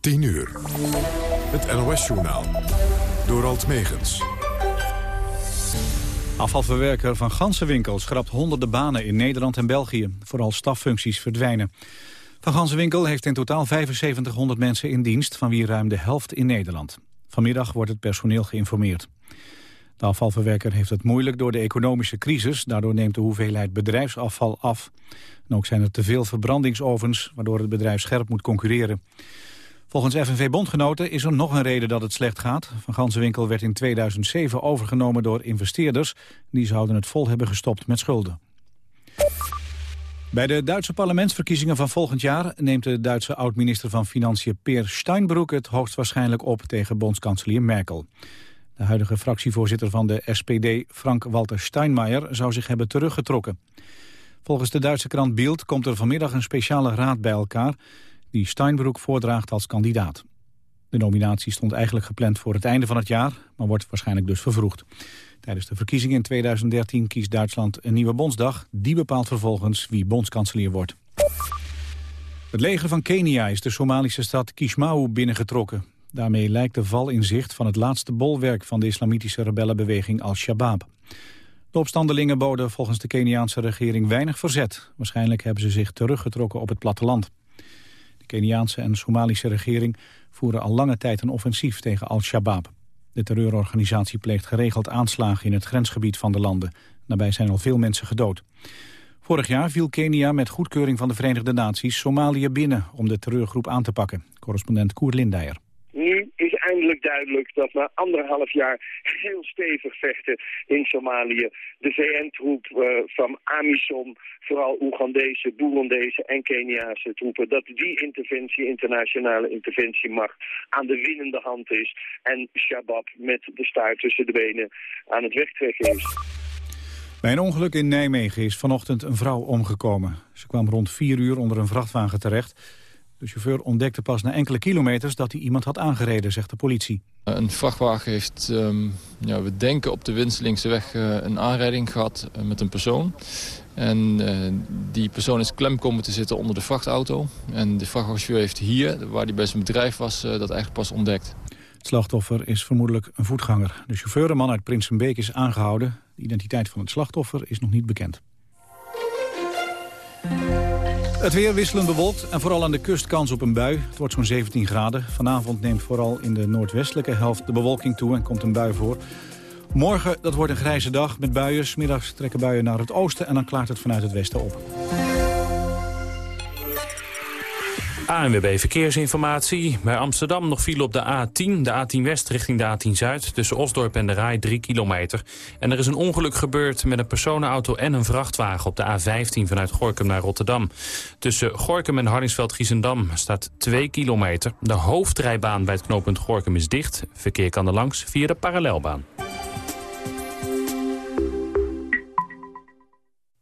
10 uur. Het NOS-journaal. Door Alt Megens. Afvalverwerker van Gansenwinkel schrapt honderden banen in Nederland en België. Vooral staffuncties verdwijnen. Van Gansenwinkel heeft in totaal 7500 mensen in dienst... van wie ruim de helft in Nederland. Vanmiddag wordt het personeel geïnformeerd. De afvalverwerker heeft het moeilijk door de economische crisis. Daardoor neemt de hoeveelheid bedrijfsafval af. En ook zijn er te veel verbrandingsovens... waardoor het bedrijf scherp moet concurreren. Volgens FNV-bondgenoten is er nog een reden dat het slecht gaat. Van Gansenwinkel werd in 2007 overgenomen door investeerders. Die zouden het vol hebben gestopt met schulden. Bij de Duitse parlementsverkiezingen van volgend jaar... neemt de Duitse oud-minister van Financiën Peer Steinbrück... het hoogstwaarschijnlijk op tegen bondskanselier Merkel. De huidige fractievoorzitter van de SPD, Frank-Walter Steinmeier... zou zich hebben teruggetrokken. Volgens de Duitse krant Bild komt er vanmiddag een speciale raad bij elkaar die Steinbrück voordraagt als kandidaat. De nominatie stond eigenlijk gepland voor het einde van het jaar, maar wordt waarschijnlijk dus vervroegd. Tijdens de verkiezingen in 2013 kiest Duitsland een nieuwe bondsdag. Die bepaalt vervolgens wie bondskanselier wordt. Het leger van Kenia is de Somalische stad Kismawu binnengetrokken. Daarmee lijkt de val in zicht van het laatste bolwerk van de islamitische rebellenbeweging Al-Shabaab. De opstandelingen boden volgens de Keniaanse regering weinig verzet. Waarschijnlijk hebben ze zich teruggetrokken op het platteland. Keniaanse en Somalische regering voeren al lange tijd een offensief tegen Al-Shabaab. De terreurorganisatie pleegt geregeld aanslagen in het grensgebied van de landen. Daarbij zijn al veel mensen gedood. Vorig jaar viel Kenia met goedkeuring van de Verenigde Naties Somalië binnen om de terreurgroep aan te pakken. Correspondent Koer Lindeyer. Nu is eindelijk duidelijk dat na anderhalf jaar heel stevig vechten in Somalië... de VN-troep uh, van AMISOM, vooral Oegandese, Boerondese en Keniaanse troepen... dat die interventie, internationale interventiemacht, aan de winnende hand is... en Shabab met de staart tussen de benen aan het wegtrekken is. Bij een ongeluk in Nijmegen is vanochtend een vrouw omgekomen. Ze kwam rond vier uur onder een vrachtwagen terecht... De chauffeur ontdekte pas na enkele kilometers dat hij iemand had aangereden, zegt de politie. Een vrachtwagen heeft, um, ja, we denken op de Winselingse weg uh, een aanrijding gehad uh, met een persoon. En uh, die persoon is klem komen te zitten onder de vrachtauto. En de vrachtwagenchauffeur heeft hier, waar hij bij zijn bedrijf was, dat eigenlijk pas ontdekt. Het slachtoffer is vermoedelijk een voetganger. De chauffeur, een man uit Prinsenbeek, is aangehouden. De identiteit van het slachtoffer is nog niet bekend. Het weer wisselend bewolkt en vooral aan de kust kans op een bui. Het wordt zo'n 17 graden. Vanavond neemt vooral in de noordwestelijke helft de bewolking toe en komt een bui voor. Morgen, dat wordt een grijze dag met buien. Smiddags trekken buien naar het oosten en dan klaart het vanuit het westen op. ANWB Verkeersinformatie. Bij Amsterdam nog file op de A10, de A10 West richting de A10 Zuid... tussen Osdorp en de Rai 3 kilometer. En er is een ongeluk gebeurd met een personenauto en een vrachtwagen... op de A15 vanuit Gorkum naar Rotterdam. Tussen Gorkum en Hardingsveld-Giessendam staat 2 kilometer. De hoofdrijbaan bij het knooppunt Gorkum is dicht. Verkeer kan er langs via de parallelbaan.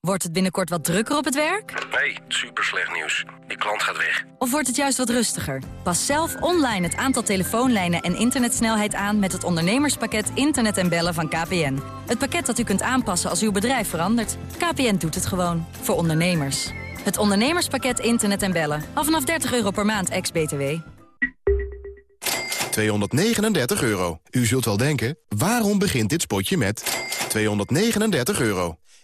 Wordt het binnenkort wat drukker op het werk? Nee, super slecht nieuws. Die klant gaat weg. Of wordt het juist wat rustiger? Pas zelf online het aantal telefoonlijnen en internetsnelheid aan... met het ondernemerspakket Internet en Bellen van KPN. Het pakket dat u kunt aanpassen als uw bedrijf verandert. KPN doet het gewoon. Voor ondernemers. Het ondernemerspakket Internet en Bellen. Al vanaf 30 euro per maand, ex-BTW. 239 euro. U zult wel denken, waarom begint dit spotje met 239 euro?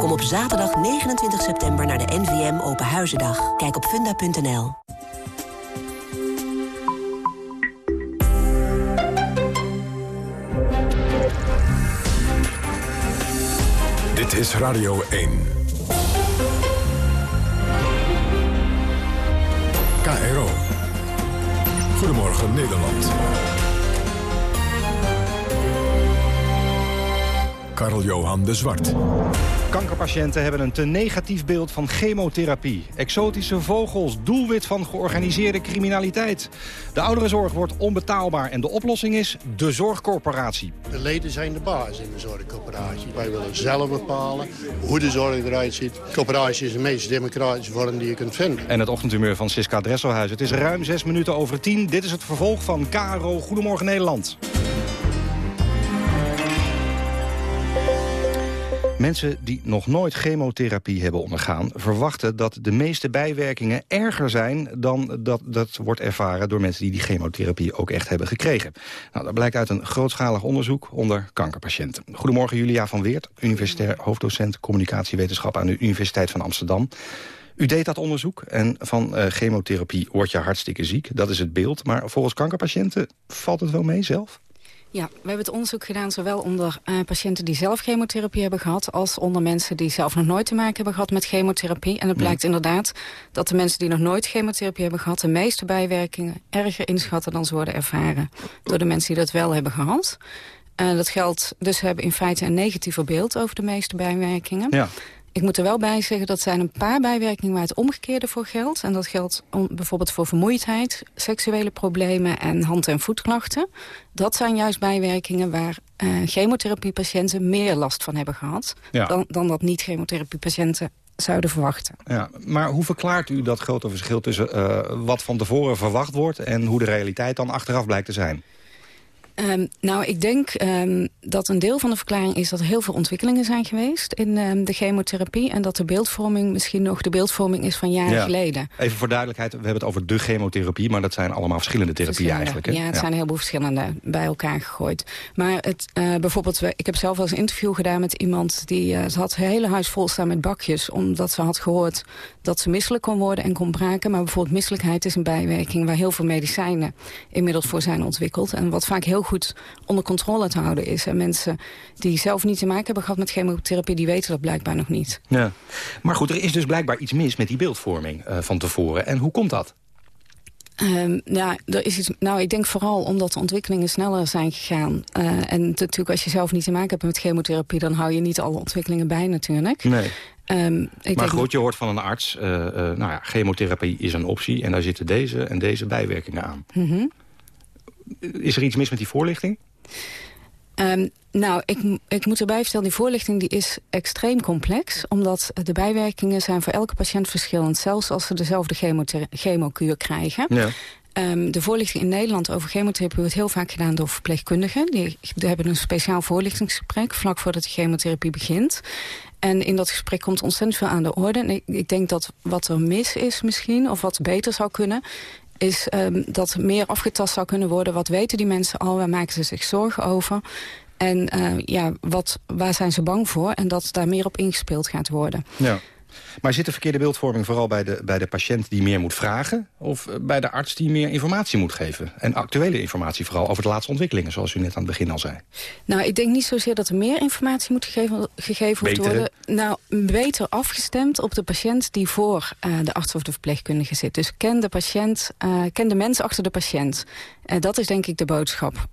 Kom op zaterdag 29 september naar de NVM Open Huizendag. Kijk op funda.nl. Dit is Radio 1. KRO. Goedemorgen Nederland. Karl-Johan de Zwart. Kankerpatiënten hebben een te negatief beeld van chemotherapie. Exotische vogels, doelwit van georganiseerde criminaliteit. De ouderenzorg wordt onbetaalbaar en de oplossing is de zorgcorporatie. De leden zijn de baas in de zorgcorporatie. Wij willen zelf bepalen hoe de zorg eruit ziet. De corporatie is de meest democratische vorm die je kunt vinden. En het ochtendhumeur van Siska Dresselhuis. Het is ruim zes minuten over tien. Dit is het vervolg van KRO Goedemorgen Nederland. Mensen die nog nooit chemotherapie hebben ondergaan... verwachten dat de meeste bijwerkingen erger zijn... dan dat, dat wordt ervaren door mensen die die chemotherapie ook echt hebben gekregen. Nou, dat blijkt uit een grootschalig onderzoek onder kankerpatiënten. Goedemorgen Julia van Weert, universitair hoofddocent communicatiewetenschap... aan de Universiteit van Amsterdam. U deed dat onderzoek en van uh, chemotherapie word je hartstikke ziek. Dat is het beeld. Maar volgens kankerpatiënten valt het wel mee zelf? Ja, we hebben het onderzoek gedaan zowel onder uh, patiënten die zelf chemotherapie hebben gehad... als onder mensen die zelf nog nooit te maken hebben gehad met chemotherapie. En het blijkt inderdaad dat de mensen die nog nooit chemotherapie hebben gehad... de meeste bijwerkingen erger inschatten dan ze worden ervaren... door de mensen die dat wel hebben gehad. Uh, dat geldt, dus hebben in feite een negatiever beeld over de meeste bijwerkingen. Ja. Ik moet er wel bij zeggen dat zijn een paar bijwerkingen waar het omgekeerde voor geldt. En dat geldt om, bijvoorbeeld voor vermoeidheid, seksuele problemen en hand- en voetklachten. Dat zijn juist bijwerkingen waar uh, chemotherapiepatiënten meer last van hebben gehad... Ja. Dan, dan dat niet-chemotherapiepatiënten zouden verwachten. Ja, maar hoe verklaart u dat grote verschil tussen uh, wat van tevoren verwacht wordt... en hoe de realiteit dan achteraf blijkt te zijn? Um, nou, ik denk um, dat een deel van de verklaring is dat er heel veel ontwikkelingen zijn geweest in um, de chemotherapie. En dat de beeldvorming misschien nog de beeldvorming is van jaren ja. geleden. Even voor duidelijkheid, we hebben het over de chemotherapie, maar dat zijn allemaal verschillende therapieën eigenlijk. Hè? Ja, het ja. zijn heel veel verschillende bij elkaar gegooid. Maar het, uh, bijvoorbeeld, ik heb zelf wel eens een interview gedaan met iemand die uh, ze had het hele huis vol staan met bakjes. Omdat ze had gehoord dat ze misselijk kon worden en kon braken. Maar bijvoorbeeld misselijkheid is een bijwerking waar heel veel medicijnen inmiddels voor zijn ontwikkeld. En wat vaak heel goed onder controle te houden is. En mensen die zelf niet te maken hebben gehad met chemotherapie... die weten dat blijkbaar nog niet. Ja. Maar goed, er is dus blijkbaar iets mis met die beeldvorming uh, van tevoren. En hoe komt dat? Um, ja, er is iets, nou, ik denk vooral omdat de ontwikkelingen sneller zijn gegaan. Uh, en natuurlijk, als je zelf niet te maken hebt met chemotherapie... dan hou je niet alle ontwikkelingen bij natuurlijk. Nee. Um, ik maar goed, je hoort van een arts... Uh, uh, nou ja, chemotherapie is een optie en daar zitten deze en deze bijwerkingen aan. Mm -hmm. Is er iets mis met die voorlichting? Um, nou, ik, ik moet erbij vertellen, die voorlichting die is extreem complex. Omdat de bijwerkingen zijn voor elke patiënt verschillend. Zelfs als ze dezelfde chemokuur krijgen. Ja. Um, de voorlichting in Nederland over chemotherapie wordt heel vaak gedaan door verpleegkundigen. Die, die hebben een speciaal voorlichtingsgesprek vlak voordat de chemotherapie begint. En in dat gesprek komt ontzettend veel aan de orde. En ik, ik denk dat wat er mis is misschien, of wat beter zou kunnen is um, dat meer afgetast zou kunnen worden. Wat weten die mensen al? Waar maken ze zich zorgen over? En uh, ja, wat, waar zijn ze bang voor? En dat daar meer op ingespeeld gaat worden. Ja. Maar zit de verkeerde beeldvorming vooral bij de, bij de patiënt die meer moet vragen... of bij de arts die meer informatie moet geven? En actuele informatie vooral over de laatste ontwikkelingen... zoals u net aan het begin al zei. Nou, ik denk niet zozeer dat er meer informatie moet gegeven, gegeven te worden. Nou, beter afgestemd op de patiënt die voor uh, de arts of de verpleegkundige zit. Dus ken de patiënt, uh, ken de mens achter de patiënt. Uh, dat is denk ik de boodschap.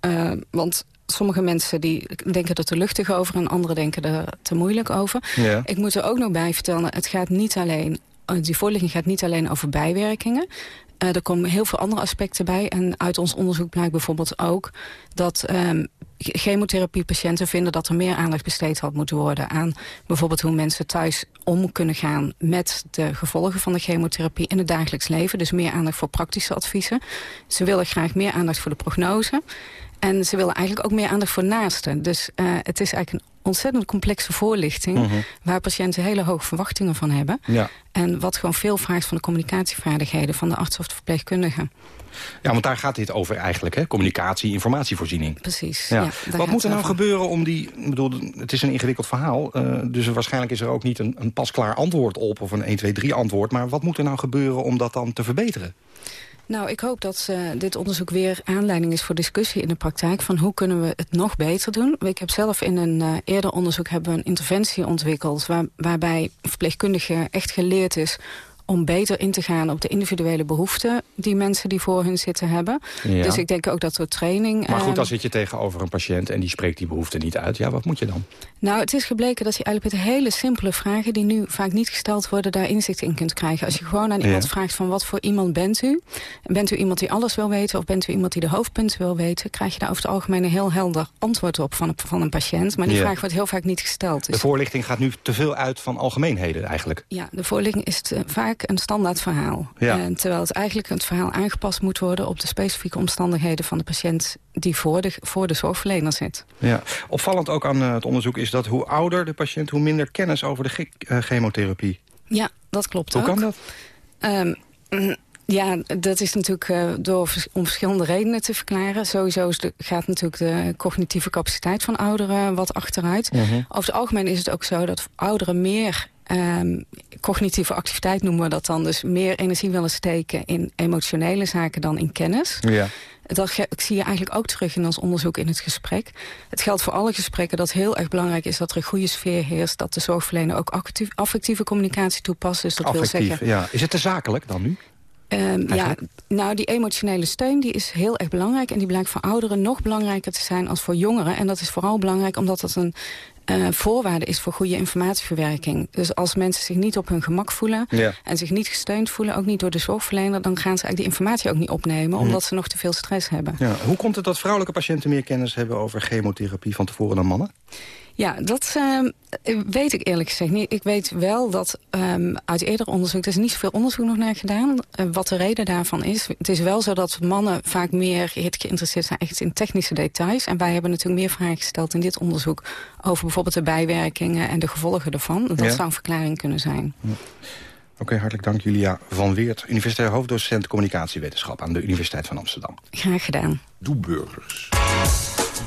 want sommige mensen die denken er te luchtig over... en anderen denken er te moeilijk over. Ja. Ik moet er ook nog bij vertellen, het gaat niet alleen... die voorlichting gaat niet alleen over bijwerkingen. Uh, er komen heel veel andere aspecten bij. En uit ons onderzoek blijkt bijvoorbeeld ook... dat um, chemotherapiepatiënten vinden dat er meer aandacht besteed had moeten worden... aan bijvoorbeeld hoe mensen thuis om kunnen gaan... met de gevolgen van de chemotherapie in het dagelijks leven. Dus meer aandacht voor praktische adviezen. Ze willen graag meer aandacht voor de prognose. En ze willen eigenlijk ook meer aandacht voor naasten. Dus uh, het is eigenlijk een ontzettend complexe voorlichting... Mhm. waar patiënten hele hoge verwachtingen van hebben. Ja. En wat gewoon veel vraagt van de communicatievaardigheden... van de arts of de verpleegkundige. Ja, want daar gaat dit over eigenlijk, hè? Communicatie, informatievoorziening. Precies, Ja. Wat moet er nou over. gebeuren om die... Ik bedoel, het is een ingewikkeld verhaal. eh, dus waarschijnlijk is er ook niet een, een pasklaar antwoord op... of een 1, 2, 3 antwoord. Maar wat moet er nou gebeuren om dat dan te verbeteren? Nou, ik hoop dat eh, dit onderzoek weer aanleiding is voor discussie in de praktijk... van hoe kunnen we het nog beter doen. Ik heb zelf in een eh, eerder onderzoek hebben een interventie ontwikkeld... Waar, waarbij verpleegkundige echt geleerd is om beter in te gaan op de individuele behoeften... die mensen die voor hun zitten hebben. Ja. Dus ik denk ook dat we training... Maar goed, dan zit je tegenover een patiënt en die spreekt die behoefte niet uit. Ja, wat moet je dan? Nou, het is gebleken dat je eigenlijk met hele simpele vragen... die nu vaak niet gesteld worden, daar inzicht in kunt krijgen. Als je gewoon aan iemand Ja. vraagt van wat voor iemand bent u? Bent u iemand die alles wil weten of bent u iemand die de hoofdpunten wil weten? Krijg je daar over het algemeen een heel helder antwoord op van, van een patiënt. Maar die Ja. vraag wordt heel vaak niet gesteld. De Dus voorlichting gaat nu te veel uit van algemeenheden eigenlijk. ja, de voorlichting is het, eh, vaak een standaard verhaal. Ja. En terwijl het eigenlijk het verhaal aangepast moet worden... op de specifieke omstandigheden van de patiënt die voor de, voor de zorgverlener zit. Ja. Opvallend ook aan eh, het onderzoek is dat hoe ouder de patiënt... hoe minder kennis over de eh, chemotherapie. Ja, dat klopt Hoe ook. kan dat? Ehm, ja, dat is natuurlijk eh, door, om verschillende redenen te verklaren. Sowieso is de, gaat natuurlijk de cognitieve capaciteit van ouderen wat achteruit. Mhm. Over het algemeen is het ook zo dat ouderen meer... ehm, cognitieve activiteit noemen we dat dan. Dus meer energie willen steken in emotionele zaken dan in kennis. Ja. Dat zie je eigenlijk ook terug in ons onderzoek in het gesprek. Het geldt voor alle gesprekken dat heel erg belangrijk is... dat er een goede sfeer heerst, dat de zorgverlener ook actief, affectieve communicatie toepast. Dus dat Affectief, wil zeggen... ja. Is het te zakelijk dan nu? Ehm, ja, nou, die emotionele steun die is heel erg belangrijk. En die blijkt voor ouderen nog belangrijker te zijn als voor jongeren. En dat is vooral belangrijk omdat dat een eh, voorwaarde is voor goede informatieverwerking. Dus als mensen zich niet op hun gemak voelen... Ja. en zich niet gesteund voelen, ook niet door de zorgverlener... dan gaan ze eigenlijk die informatie ook niet opnemen... Hm. omdat ze nog te veel stress hebben. Ja. Hoe komt het dat vrouwelijke patiënten meer kennis hebben over chemotherapie van tevoren dan mannen? Ja, dat ehm, weet ik eerlijk gezegd niet. Ik weet wel dat ehm, uit eerder onderzoek... er is niet zoveel onderzoek nog naar gedaan... eh, wat de reden daarvan is. Het is wel zo dat mannen vaak meer geïnteresseerd zijn... echt in technische details. En wij hebben natuurlijk meer vragen gesteld in dit onderzoek... over bijvoorbeeld de bijwerkingen en de gevolgen ervan. Dat Ja. zou een verklaring kunnen zijn. Oké, hartelijk dank Julia van Weert, universitair hoofddocent communicatiewetenschap aan de Universiteit van Amsterdam. Graag gedaan. Doe burgers.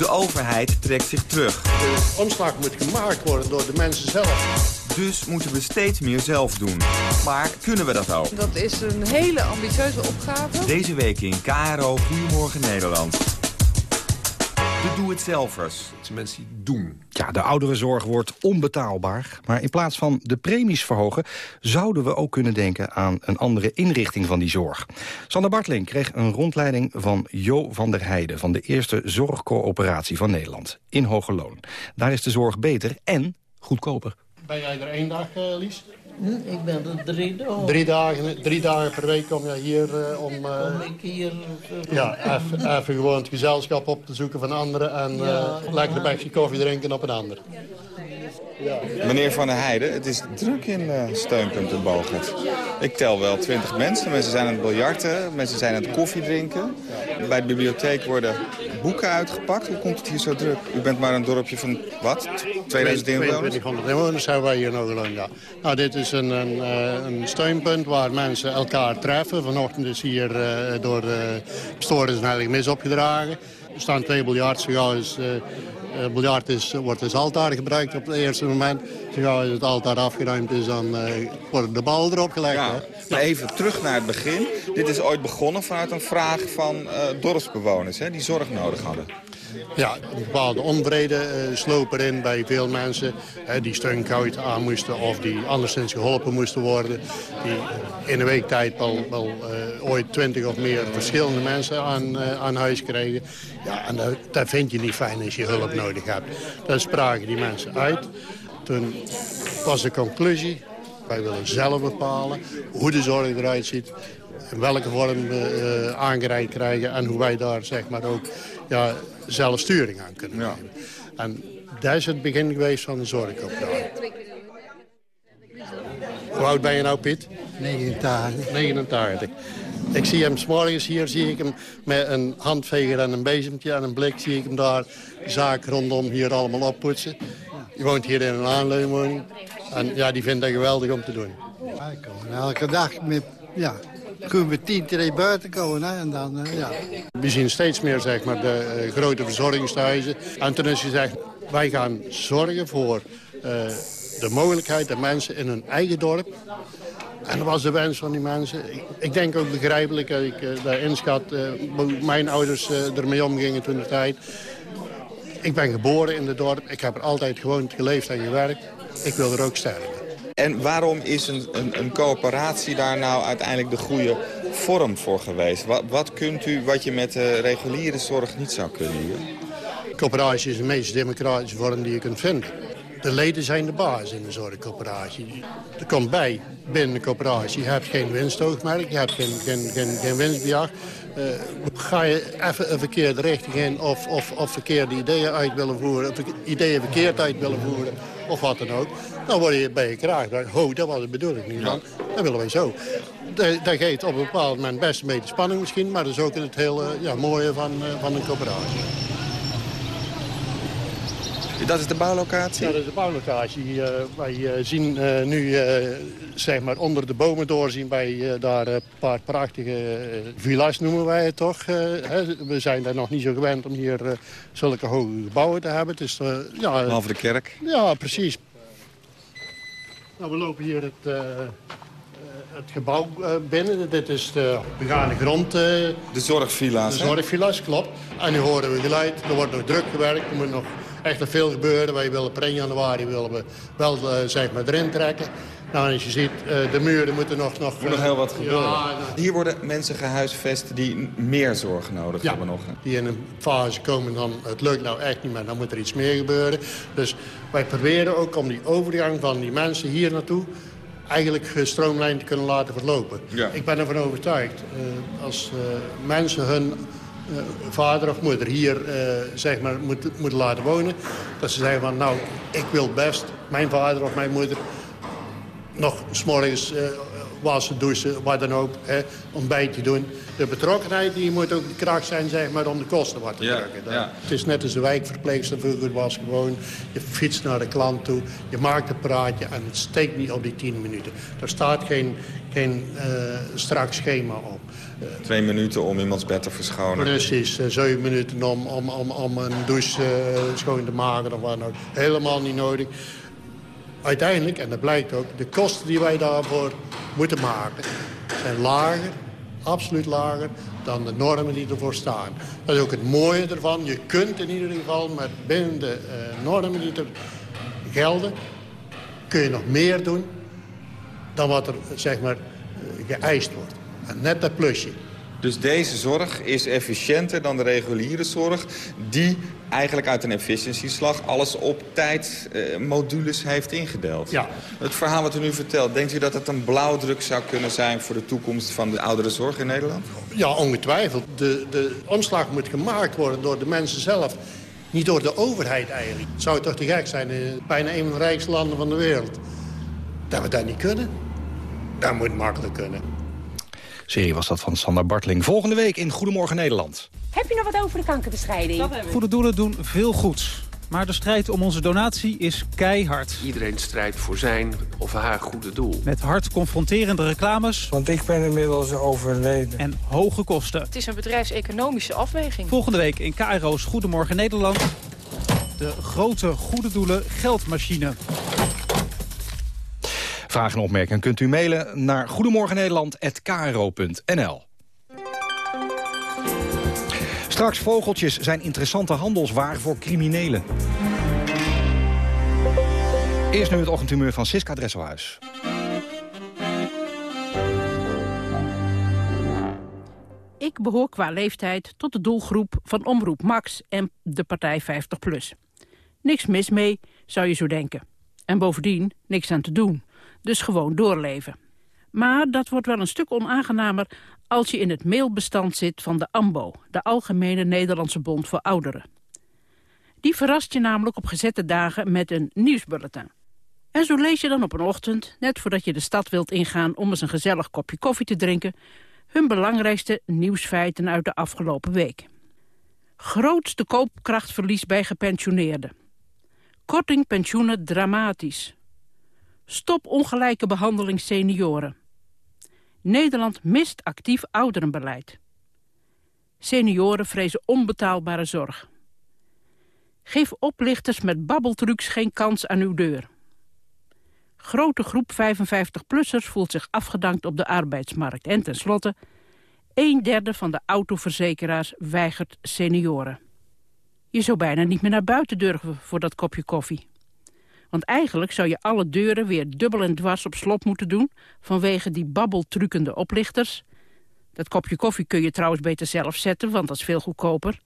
De overheid trekt zich terug. De omslag moet gemaakt worden door de mensen zelf. Dus moeten we steeds meer zelf doen. Maar kunnen we dat ook? Dat is een hele ambitieuze opgave. Deze week in KRO Goedemorgen Nederland. De doe-het-zelvers. Het zijn mensen die doen. Ja, de ouderenzorg wordt onbetaalbaar. Maar in plaats van de premies verhogen... zouden we ook kunnen denken aan een andere inrichting van die zorg. Sander Bartling kreeg een rondleiding van Jo van der Heijden... van de eerste zorgcoöperatie van Nederland, in Hoge Loon. Daar is de zorg beter en goedkoper. Ben jij er één dag, eh, Lies? Ik ben er drie dagen. Drie dagen, drie dagen per week kom je hier om... Kom ik hier... ja, even, even gewoon het gezelschap op te zoeken van anderen... en Ja, eh, lekker een bakje koffie drinken op een ander. Meneer Van der Heijden, het is druk in eh steunpunt in Bogert. Ik tel wel twintig mensen. Mensen zijn aan het biljarten, mensen zijn aan het koffie drinken. Bij de bibliotheek worden boeken uitgepakt. Hoe komt het hier zo druk? U bent maar een dorpje van, wat, 2000 inwoners? 2200 inwoners hebben wij hier nog lang, ja. Nou, dit is een, een, eh, een steunpunt waar mensen elkaar treffen. Vanochtend is hier eh, door de bestuurders een heilig mis opgedragen. Er staan twee biljarts. Is, eh, biljart is, wordt als altaar gebruikt op het eerste moment. Zo gauw is het altaar afgeruimd is, dan eh, worden de ballen erop gelegd. hè. Maar even terug naar het begin. Dit is ooit begonnen vanuit een vraag van eh, dorpsbewoners hè, die zorg nodig hadden. Ja, een bepaalde onvrede eh, sloop erin bij veel mensen hè, die steunkoud aan moesten of die anderszins geholpen moesten worden. Die in een week tijd wel, eh, ooit twintig of meer verschillende mensen aan, eh, aan huis kregen. Ja, en dat, vind je niet fijn als je hulp nodig hebt. Daar spraken die mensen uit. Toen was de conclusie, wij willen zelf bepalen hoe de zorg eruit ziet. In welke vorm we uh, aangereikt krijgen... en hoe wij daar zeg maar ook ja, zelf sturing aan kunnen nemen. En dat is het begin geweest van de zorgopdracht. Hoe oud ben je nou, Piet? 89. 89. Ik zie hem s'morgens hier, zie ik hem met een handveger en een bezemtje en een blik... zie ik hem daar de zaak rondom hier allemaal oppoetsen. Je woont hier in een aanleunwoning. En ja, die vindt dat geweldig om te doen. Ja, ik kom elke dag met, ja, kunnen we tien keer buiten komen. Hè, en dan, uh, ja. We zien steeds meer zeg maar, de uh, grote verzorgingshuizen. En toen is gezegd, wij gaan zorgen voor uh, de mogelijkheid dat mensen in hun eigen dorp... En dat was de wens van die mensen. Ik, ik denk ook begrijpelijk, ik uh, daar inschat, uh, mijn ouders ermee omgingen toen de tijd. Ik ben geboren in het dorp, ik heb er altijd gewoond, geleefd en gewerkt. Ik wil er ook sterven. En waarom is een, een, een, coöperatie daar nou uiteindelijk de goede vorm voor geweest? Wat, wat kunt u wat je met de reguliere zorg niet zou kunnen hier? Coöperatie is de meest democratische vorm die je kunt vinden. De leden zijn de baas in de zorgcoöperatie. Er komt bij, binnen de coöperatie, je hebt geen winstoogmerk, je hebt geen, geen, geen, winstbejag. Uh, ga je even een verkeerde richting in of, of, of verkeerde ideeën uit willen voeren... of ideeën verkeerd uit willen voeren, of wat dan ook... dan word je bij je kraag. Ho, dat was de bedoeling niet, man. Dat willen wij zo. Dat geeft op een bepaald moment best een beetje spanning misschien... maar dat is ook het hele ja, mooie van, uh, van een coöperatie. Dat is de bouwlocatie? Ja, dat is de bouwlocatie. Uh, wij uh, zien uh, nu zeg maar onder de bomen doorzien wij daar een paar prachtige villa's noemen wij het toch. Hè. We zijn daar nog niet zo gewend om hier zulke hoge gebouwen te hebben. Het is, ja, Behalve de kerk? Ja, precies. Nou, we lopen hier het, het gebouw binnen. Dit is de begane grond. de zorgvilla's, De zorgvilla's, klopt. En nu horen we geluid. Er wordt nog druk gewerkt. Er moet nog echt nog veel gebeuren. Wij willen per 1 januari willen we wel uh, zeg maar erin trekken. Nou, als je ziet, uh, de muren moeten nog... nog, er moet nog heel wat gebeuren. Ja, nou, Hier worden mensen gehuisvest die meer zorg nodig ja, hebben nog. die in een fase komen dan, het lukt nou echt niet meer, dan moet er iets meer gebeuren. Dus wij proberen ook om die overgang van die mensen hier naartoe eigenlijk gestroomlijnd te kunnen laten verlopen. Ja. Ik ben ervan overtuigd, uh, als mensen hun vader of moeder hier uh, zeg maar, moet, moet laten wonen. Dat ze zeggen van nou, ik wil best mijn vader of mijn moeder nog s'morgens uh, wassen, douchen, wat dan ook, hè, ontbijtje doen. De betrokkenheid die moet ook de kracht zijn zeg maar, om de kosten wat te ja, drukken. Ja. Het is net als de wijkverpleegster vroeger was gewoon. Je fietst naar de klant toe, je maakt een praatje en het steekt niet op die tien minuten. Er staat geen, geen strak schema op. Twee minuten om iemands bed te verschonen. Precies, uh, zeven minuten om, om, om, om een douche uh, schoon te maken of wat dan ook. Helemaal niet nodig. Uiteindelijk, en dat blijkt ook, de kosten die wij daarvoor moeten maken... zijn lager, absoluut lager, dan de normen die ervoor staan. Dat is ook het mooie ervan. Je kunt in ieder geval met binnen de uh, normen die er gelden... kun je nog meer doen dan wat er zeg maar, geëist wordt. Net dat plusje. Dus deze zorg is efficiënter dan de reguliere zorg... die eigenlijk uit een efficiëntieslag alles op tijd uh, modules heeft ingedeeld. Ja. Het verhaal wat u nu vertelt, denkt u dat het een blauwdruk zou kunnen zijn... voor de toekomst van de ouderenzorg in Nederland? Ja, ongetwijfeld. De, de omslag moet gemaakt worden door de mensen zelf. Niet door de overheid eigenlijk. Het zou toch te gek zijn in bijna een van de rijkste landen van de wereld. Dat we dat niet kunnen. Dat moet makkelijk kunnen. Serie was dat van Sander Bartling. Volgende week in Goedemorgen Nederland. Heb je nog wat over de kankerbestrijding? Goede doelen doen veel goeds. Maar de strijd om onze donatie is keihard. Iedereen strijdt voor zijn of haar goede doel. Met hard confronterende reclames. Want ik ben inmiddels overleden. En hoge kosten. Het is een bedrijfseconomische afweging. Volgende week in KRO's Goedemorgen Nederland. De grote goede doelen geldmachine. Vragen en opmerkingen kunt u mailen naar goedemorgennederland.kro.nl. Straks vogeltjes zijn interessante handelswaar voor criminelen. Eerst nu het ochtendhumeur van Siska Dresselhuis. Ik behoor qua leeftijd tot de doelgroep van Omroep Max en de partij 50PLUS. Niks mis mee, zou je zo denken. En bovendien niks aan te doen. Dus gewoon doorleven. Maar dat wordt wel een stuk onaangenamer als je in het mailbestand zit van de AMBO, de Algemene Nederlandse Bond voor Ouderen. Die verrast je namelijk op gezette dagen met een nieuwsbulletin. En zo lees je dan op een ochtend, net voordat je de stad wilt ingaan om eens een gezellig kopje koffie te drinken, hun belangrijkste nieuwsfeiten uit de afgelopen week. Grootste koopkrachtverlies bij gepensioneerden. Korting pensioenen dramatisch. Stop ongelijke behandeling senioren. Nederland mist actief ouderenbeleid. Senioren vrezen onbetaalbare zorg. Geef oplichters met babbeltrucs geen kans aan uw deur. Grote groep 55-plussers voelt zich afgedankt op de arbeidsmarkt. En tenslotte, een derde van de autoverzekeraars weigert senioren. Je zou bijna niet meer naar buiten durven voor dat kopje koffie. Want eigenlijk zou je alle deuren weer dubbel en dwars op slot moeten doen... vanwege die babbeltrukkende oplichters. Dat kopje koffie kun je trouwens beter zelf zetten, want dat is veel goedkoper.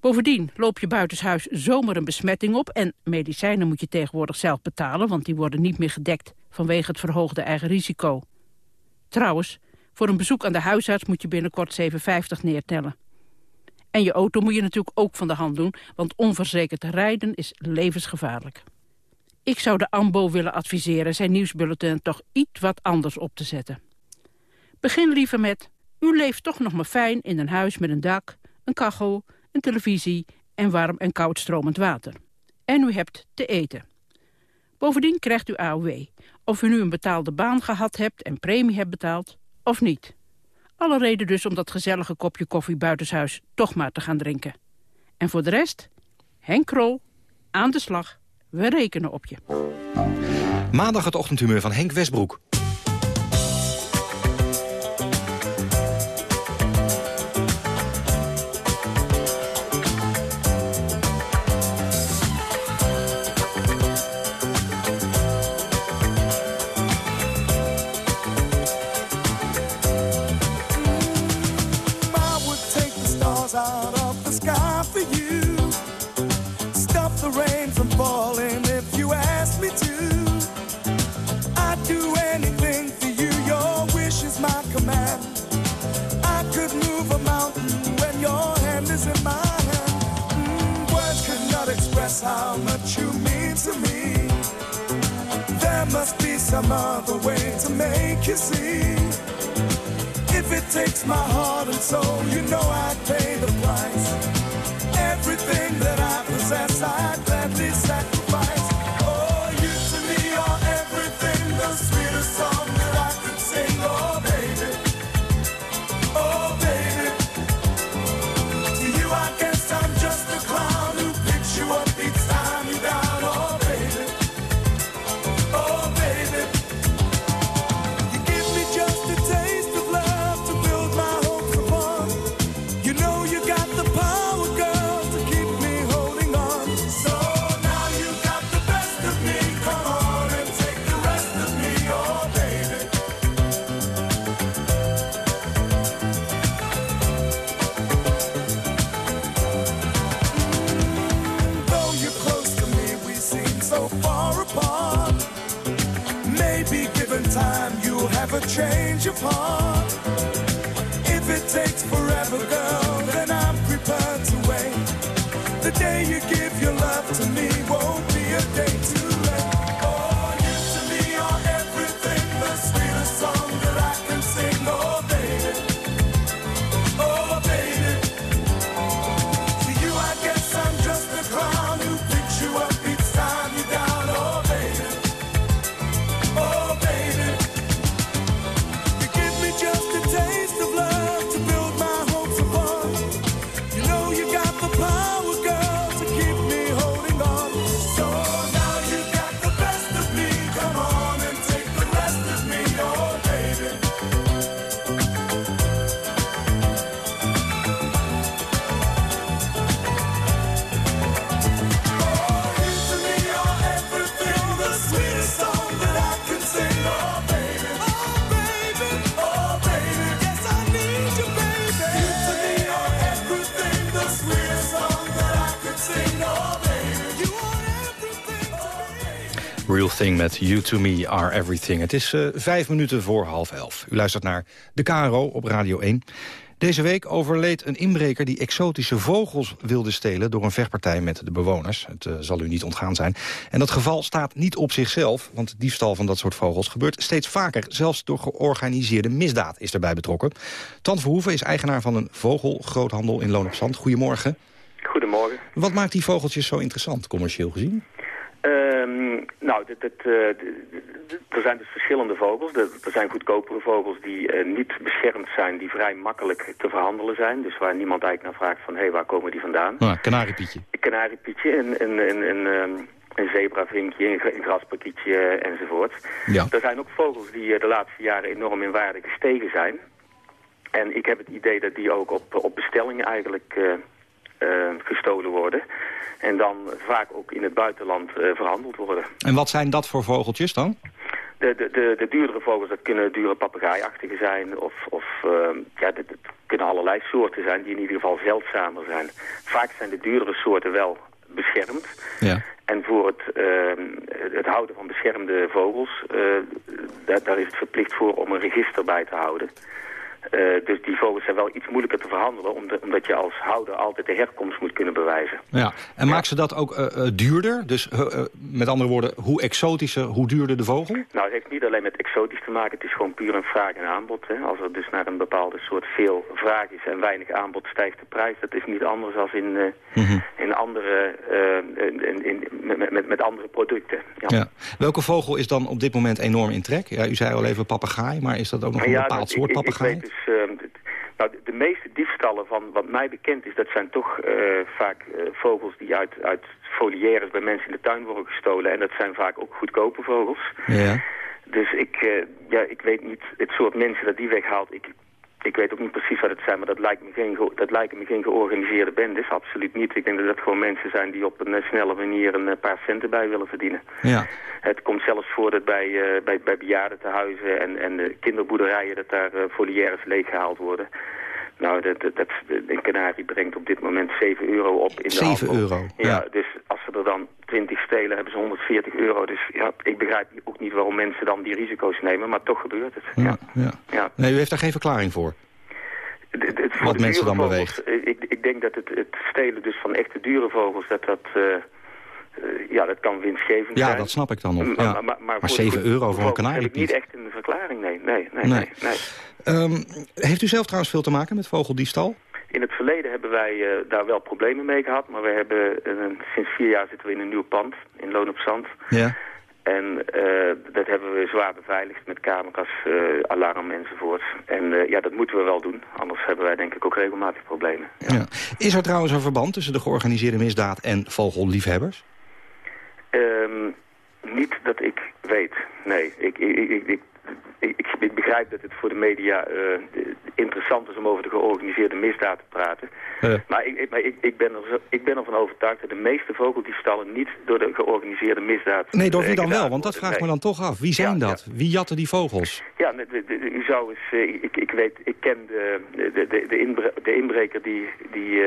Bovendien loop je buitenshuis zomaar een besmetting op... en medicijnen moet je tegenwoordig zelf betalen... want die worden niet meer gedekt vanwege het verhoogde eigen risico. Trouwens, voor een bezoek aan de huisarts moet je binnenkort 7,50 neertellen. En je auto moet je natuurlijk ook van de hand doen... want onverzekerd rijden is levensgevaarlijk. Ik zou de AMBO willen adviseren zijn nieuwsbulletin toch iets wat anders op te zetten. Begin liever met... U leeft toch nog maar fijn in een huis met een dak, een kachel, een televisie en warm en koud stromend water. En u hebt te eten. Bovendien krijgt u AOW, of u nu een betaalde baan gehad hebt en premie hebt betaald, of niet. Alle reden dus om dat gezellige kopje koffie buitenshuis toch maar te gaan drinken. En voor de rest, Henk Krol, aan de slag. We rekenen op je. Maandag het ochtendhumeur van Henk Westbroek. How much you mean to me. There must be some other way to make you see. If it takes my heart and soul, you know I'd Real Thing met You To Me Are Everything. Het is uh, vijf minuten voor half elf. U luistert naar De KRO op Radio 1. Deze week overleed een inbreker die exotische vogels wilde stelen... door een vechtpartij met de bewoners. Het uh, zal u niet ontgaan zijn. En dat geval staat niet op zichzelf, want diefstal van dat soort vogels gebeurt steeds vaker. Zelfs door georganiseerde misdaad is erbij betrokken. Tan Verhoeven is eigenaar van een vogelgroothandel in Loon op Zand. Goedemorgen. Goedemorgen. Wat maakt die vogeltjes zo interessant, commercieel gezien? Um, nou, dit, dit, uh, er zijn dus verschillende vogels. Er zijn goedkopere vogels die uh, niet beschermd zijn, die vrij makkelijk te verhandelen zijn. Dus waar niemand eigenlijk naar vraagt van, hé, hey, waar komen die vandaan? Ah, kanariepietje. Kanariepietje, een, een, een, um, zebravinkje, een, een graspakietje enzovoort. Ja. Er zijn ook vogels die uh, de laatste jaren enorm in waarde gestegen zijn. En ik heb het idee dat die ook op, op bestelling eigenlijk gestolen worden. En dan vaak ook in het buitenland uh, verhandeld worden. En wat zijn dat voor vogeltjes dan? De, de, de, de duurdere vogels, dat kunnen dure papegaaiachtige zijn. Of, of uh, ja, dat, kunnen allerlei soorten zijn die in ieder geval zeldzamer zijn. Vaak zijn de duurdere soorten wel beschermd. Ja. En voor het, uh, het houden van beschermde vogels, daar, daar is het verplicht voor om een register bij te houden. Uh, dus die vogels zijn wel iets moeilijker te verhandelen... omdat je als houder altijd de herkomst moet kunnen bewijzen. Ja, en ja. maakt ze dat ook uh, uh, duurder? Dus met andere woorden, hoe exotischer, hoe duurder de vogel? Nou, het heeft niet alleen met exotisch te maken. Het is gewoon puur een vraag en aanbod. Hè. Als er dus naar een bepaalde soort veel vraag is en weinig aanbod stijgt de prijs. Dat is niet anders dan in, mm -hmm. in andere, in, in, met, met, met, andere producten. Ja. ja. Welke vogel is dan op dit moment enorm in trek? Ja, u zei al even papegaai, maar is dat ook nog een bepaald soort papegaai? Ik, ik dus, uh, nou, de, de, meeste diefstallen van wat mij bekend is, dat zijn toch uh, vaak uh, vogels die uit, uit foliaires bij mensen in de tuin worden gestolen. En dat zijn vaak ook goedkope vogels. Ja. Dus ik, uh, ja, ik weet niet het soort mensen dat die weghaalt. Ik, ik weet ook niet precies wat het zijn, maar dat lijkt me geen, dat lijken me geen georganiseerde bendes. Absoluut niet. Ik denk dat dat gewoon mensen zijn die op een uh, snelle manier een uh, paar centen bij willen verdienen. Ja. Het komt zelfs voor dat bij, uh, bij, bij bejaardentehuizen en, en kinderboerderijen dat daar foliaires leeggehaald worden. Nou, dat, dat, dat, een kanarie brengt op dit moment 7 euro op in de 7 handel. euro? Ja, ja, dus als ze er dan 20 stelen, hebben ze 140 euro. Dus ja, ik begrijp ook niet waarom mensen dan die risico's nemen, maar toch gebeurt het. Ja, ja. ja. Nee, u heeft daar geen verklaring voor? Het, het, het Wat mensen dan beweegt? Ik, ik denk dat het, het stelen dus van echte dure vogels, dat dat... Uh, uh, ja, dat kan winstgevend ja, zijn. dat snap ik dan nog. Maar, Ja. maar, maar, Maar voor 7 de euro voor een heb ik niet echt in de verklaring, nee. Nee, nee, Nee. nee. nee. Um, heeft u zelf trouwens veel te maken met vogeldiefstal? In het verleden hebben wij uh, daar wel problemen mee gehad, maar we hebben uh, sinds vier jaar zitten we in een nieuw pand in Loon op Zand. Ja. En uh, dat hebben we zwaar beveiligd met camera's, alarm enzovoort. En ja, dat moeten we wel doen, anders hebben wij denk ik ook regelmatig problemen. Ja. Ja. Is er trouwens een verband tussen de georganiseerde misdaad en vogelliefhebbers? Um, niet dat ik weet, nee. Ik, ik, ik, ik ik, ik, ik, begrijp dat het voor de media uh, interessant is om over de georganiseerde misdaad te praten. Maar, ik, maar ik, ben er, ik ben ervan overtuigd dat de meeste vogeldiefstallen niet door de georganiseerde misdaad... Nee, door wie dan wel? Want dat vraagt nee. me dan toch af. Wie zijn ja, dat? Ja. Wie jatten die vogels? Ja, u zou eens... ik, ik weet, ik ken de, de, de, de, inbre de inbreker die... die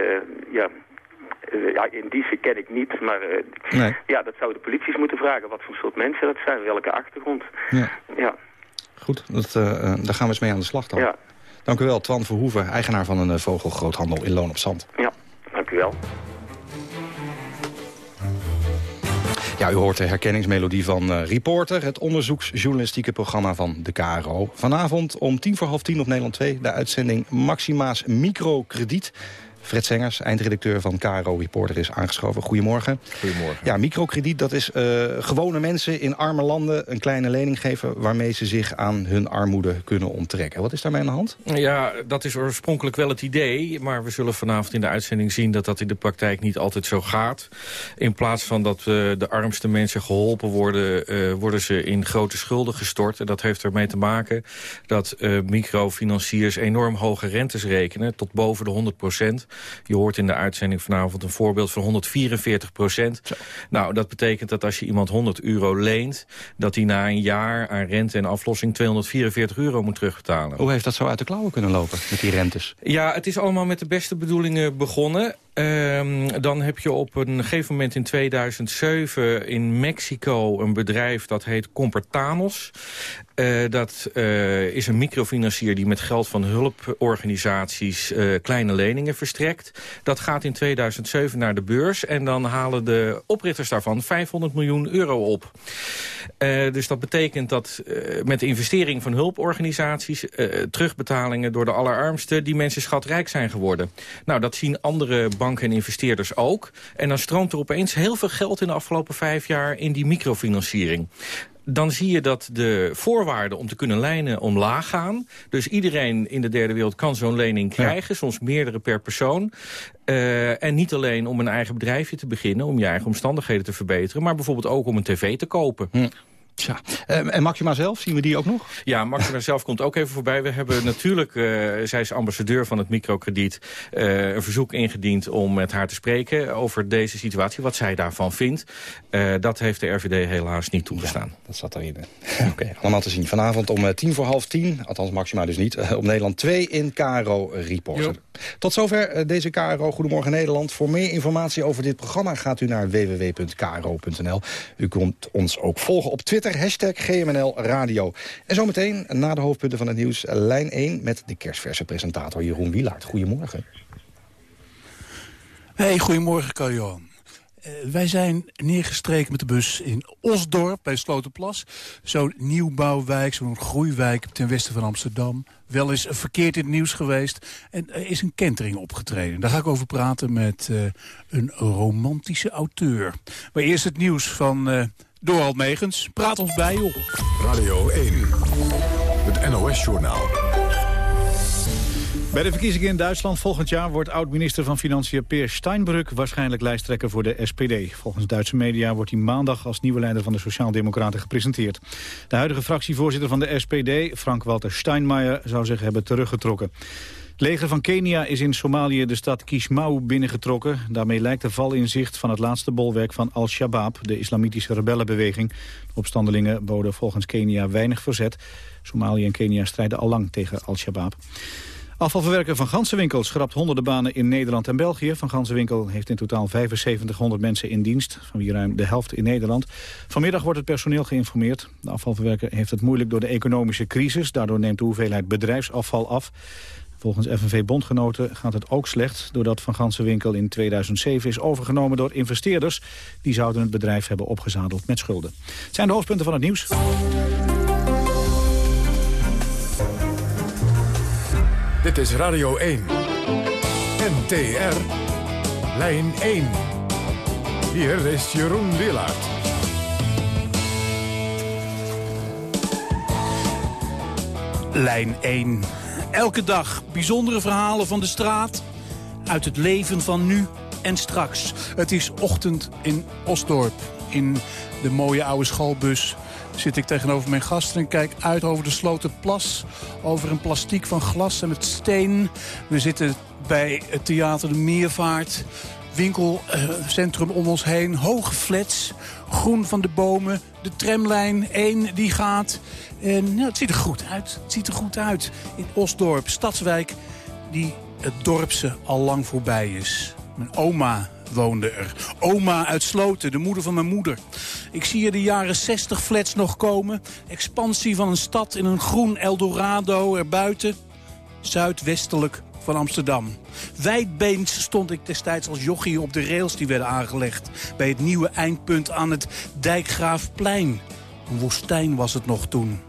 ja, uh, ja, indicen ken ik niet, maar uh, nee. ja, dat zouden de polities moeten vragen. Wat voor soort mensen dat zijn, welke achtergrond. Ja. ja. Goed, dat, uh, daar gaan we eens mee aan de slag dan. Ja. Dank u wel, Twan Verhoeven, eigenaar van een vogelgroothandel in Loon op Zand. Ja, dank u wel. Ja, u hoort de herkenningsmelodie van uh, Reporter... het onderzoeksjournalistieke programma van de KRO. Vanavond om tien voor half tien op Nederland 2... de uitzending Maxima's Microkrediet... Fred Sengers, eindredacteur van KRO Reporter, is aangeschoven. Goedemorgen. Goedemorgen. Ja, microkrediet, dat is uh, gewone mensen in arme landen een kleine lening geven... waarmee ze zich aan hun armoede kunnen onttrekken. Wat is daarmee aan de hand? Ja, dat is oorspronkelijk wel het idee. Maar we zullen vanavond in de uitzending zien dat dat in de praktijk niet altijd zo gaat. In plaats van dat uh, de armste mensen geholpen worden... Uh, worden ze in grote schulden gestort. En dat heeft ermee te maken dat microfinanciers enorm hoge rentes rekenen... tot boven de 100 procent. Je hoort in de uitzending vanavond een voorbeeld van 144 procent. Nou, dat betekent dat als je iemand 100 euro leent... dat hij na een jaar aan rente en aflossing 244 euro moet terugbetalen. Hoe heeft dat zo uit de klauwen kunnen lopen met die rentes? Ja, het is allemaal met de beste bedoelingen begonnen. Ehm, dan heb je op een gegeven moment in 2007 in Mexico een bedrijf dat heet Comportanos. Uh, dat uh, is een microfinancier die met geld van hulporganisaties uh, kleine leningen verstrekt. Dat gaat in 2007 naar de beurs en dan halen de oprichters daarvan 500 miljoen euro op. dus dat betekent dat met de investering van hulporganisaties, terugbetalingen door de allerarmsten, die mensen schatrijk zijn geworden. Nou, dat zien andere banken en investeerders ook. En dan stroomt er opeens heel veel geld in de afgelopen vijf jaar in die microfinanciering dan zie je dat de voorwaarden om te kunnen lenen omlaag gaan. Dus iedereen in de derde wereld kan zo'n lening krijgen, soms meerdere per persoon. Uh, en niet alleen om een eigen bedrijfje te beginnen, om je eigen omstandigheden te verbeteren... maar bijvoorbeeld ook om een tv te kopen. Hm. Tja. Uh, en Maxima zelf, zien we die ook nog? Ja, Maxima zelf komt ook even voorbij. We hebben natuurlijk, uh, zij is ambassadeur van het microkrediet... Uh, een verzoek ingediend om met haar te spreken over deze situatie. Wat zij daarvan vindt. dat heeft de RVD helaas niet toegestaan. Ja, dat zat erin. Oké, okay, allemaal te zien. Vanavond om tien voor half tien, althans Maxima dus niet... op Nederland 2 in KRO Reporter. Tot zover deze KRO Goedemorgen Nederland. Voor meer informatie over dit programma gaat u naar www.kro.nl. U kunt ons ook volgen op Twitter Twitter, hashtag GMNL Radio. En zometeen, na de hoofdpunten van het nieuws, lijn 1... met de kerstverse presentator Jeroen Wielaert. Goedemorgen. Hey, goedemorgen, Karjan. Uh, wij zijn neergestreken met de bus in Osdorp bij Slotenplas. Zo'n nieuwbouwwijk, zo'n groeiwijk ten westen van Amsterdam. Wel eens verkeerd in het nieuws geweest. En er is een kentering opgetreden. Daar ga ik over praten met uh, een romantische auteur. Maar eerst het nieuws van... Uh, Dorald Megens. Praat ons bij op. Radio 1, het NOS-journaal. Bij de verkiezingen in Duitsland volgend jaar wordt oud-minister van Financiën Peer Steinbrück waarschijnlijk lijsttrekker voor de SPD. Volgens Duitse media wordt hij maandag als nieuwe leider van de Sociaaldemocraten gepresenteerd. De huidige fractievoorzitter van de SPD, Frank-Walter Steinmeier, zou zich hebben teruggetrokken. Het leger van Kenia is in Somalië de stad Kismaau binnengetrokken. Daarmee lijkt de val in zicht van het laatste bolwerk van Al-Shabaab, de islamitische rebellenbeweging. De opstandelingen boden volgens Kenia weinig verzet. Somalië en Kenia strijden al lang tegen Al-Shabaab. Afvalverwerker Van Gansenwinkel schrapt honderden banen in Nederland en België. Van Gansenwinkel heeft in totaal 7500 mensen in dienst, van wie ruim de helft in Nederland. Vanmiddag wordt het personeel geïnformeerd. De afvalverwerker heeft het moeilijk door de economische crisis. Daardoor neemt de hoeveelheid bedrijfsafval af. Volgens FNV-bondgenoten gaat het ook slecht... doordat Van Gansenwinkel in 2007 is overgenomen door investeerders. Die zouden het bedrijf hebben opgezadeld met schulden. Het zijn de hoofdpunten van het nieuws. Dit is Radio 1. NTR. Lijn 1. Hier is Jeroen Willaert. Lijn 1. Elke dag bijzondere verhalen van de straat. Uit het leven van nu en straks. Het is ochtend in Osdorp. In de mooie oude schoolbus zit ik tegenover mijn gasten en kijk uit over de Slotenplas. Over een plastiek van glas en met steen. We zitten bij het theater De Meervaart. Winkelcentrum om ons heen. Hoge flats. Groen van de bomen. De tramlijn 1 die gaat. En nou, het ziet er goed uit. Het ziet er goed uit. In Osdorp, Stadswijk, die het dorpse al lang voorbij is. Mijn oma woonde er. Oma uit Sloten, de moeder van mijn moeder. Ik zie hier de jaren 60 flats nog komen. Expansie van een stad in een groen Eldorado erbuiten. Zuidwestelijk van Amsterdam. Wijdbeens stond ik destijds als jochie op de rails die werden aangelegd... bij het nieuwe eindpunt aan het Dijkgraafplein. Een woestijn was het nog toen.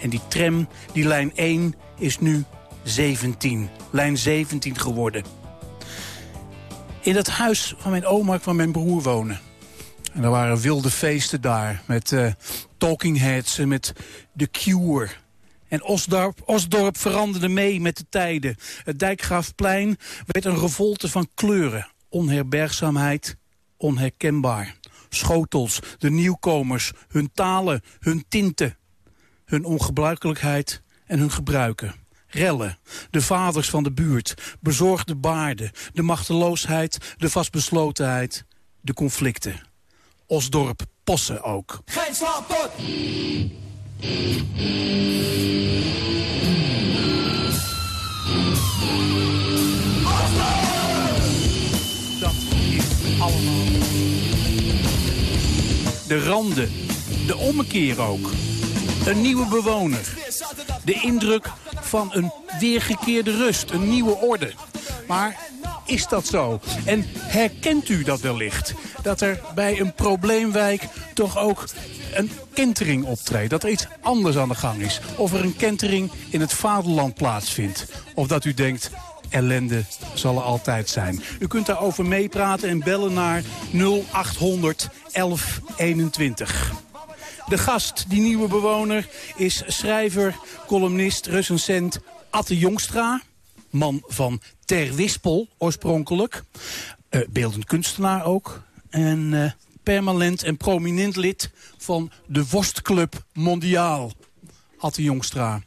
En die tram, die lijn 1, is nu 17. Lijn 17 geworden. In dat huis van mijn oma kwam mijn broer wonen. En er waren wilde feesten daar. Met uh, talking heads en met The Cure. En Osdorp, Osdorp veranderde mee met de tijden. Het Dijkgraafplein werd een revolte van kleuren. Onherbergzaamheid, onherkenbaar. Schotels, de nieuwkomers, hun talen, hun tinten. Hun ongebruikelijkheid en hun gebruiken. Rellen, de vaders van de buurt, bezorgde baarden, de machteloosheid, de vastbeslotenheid, de conflicten. Osdorp possen ook. Geen dat is allemaal. De randen. De ommekeer ook. Een nieuwe bewoner. De indruk van een weergekeerde rust. Een nieuwe orde. Maar is dat zo? En herkent u dat wellicht? Dat er bij een probleemwijk toch ook een kentering optreedt. Dat er iets anders aan de gang is. Of er een kentering in het vaderland plaatsvindt. Of dat u denkt, ellende zal er altijd zijn. U kunt daarover meepraten en bellen naar 0800 1121. De gast, die nieuwe bewoner, is schrijver, columnist, recensent Atte Jongstra. Man van Ter Wispel oorspronkelijk. Uh, beeldend kunstenaar ook. En uh, permanent en prominent lid van de Worstclub Mondiaal. Atte Jongstra.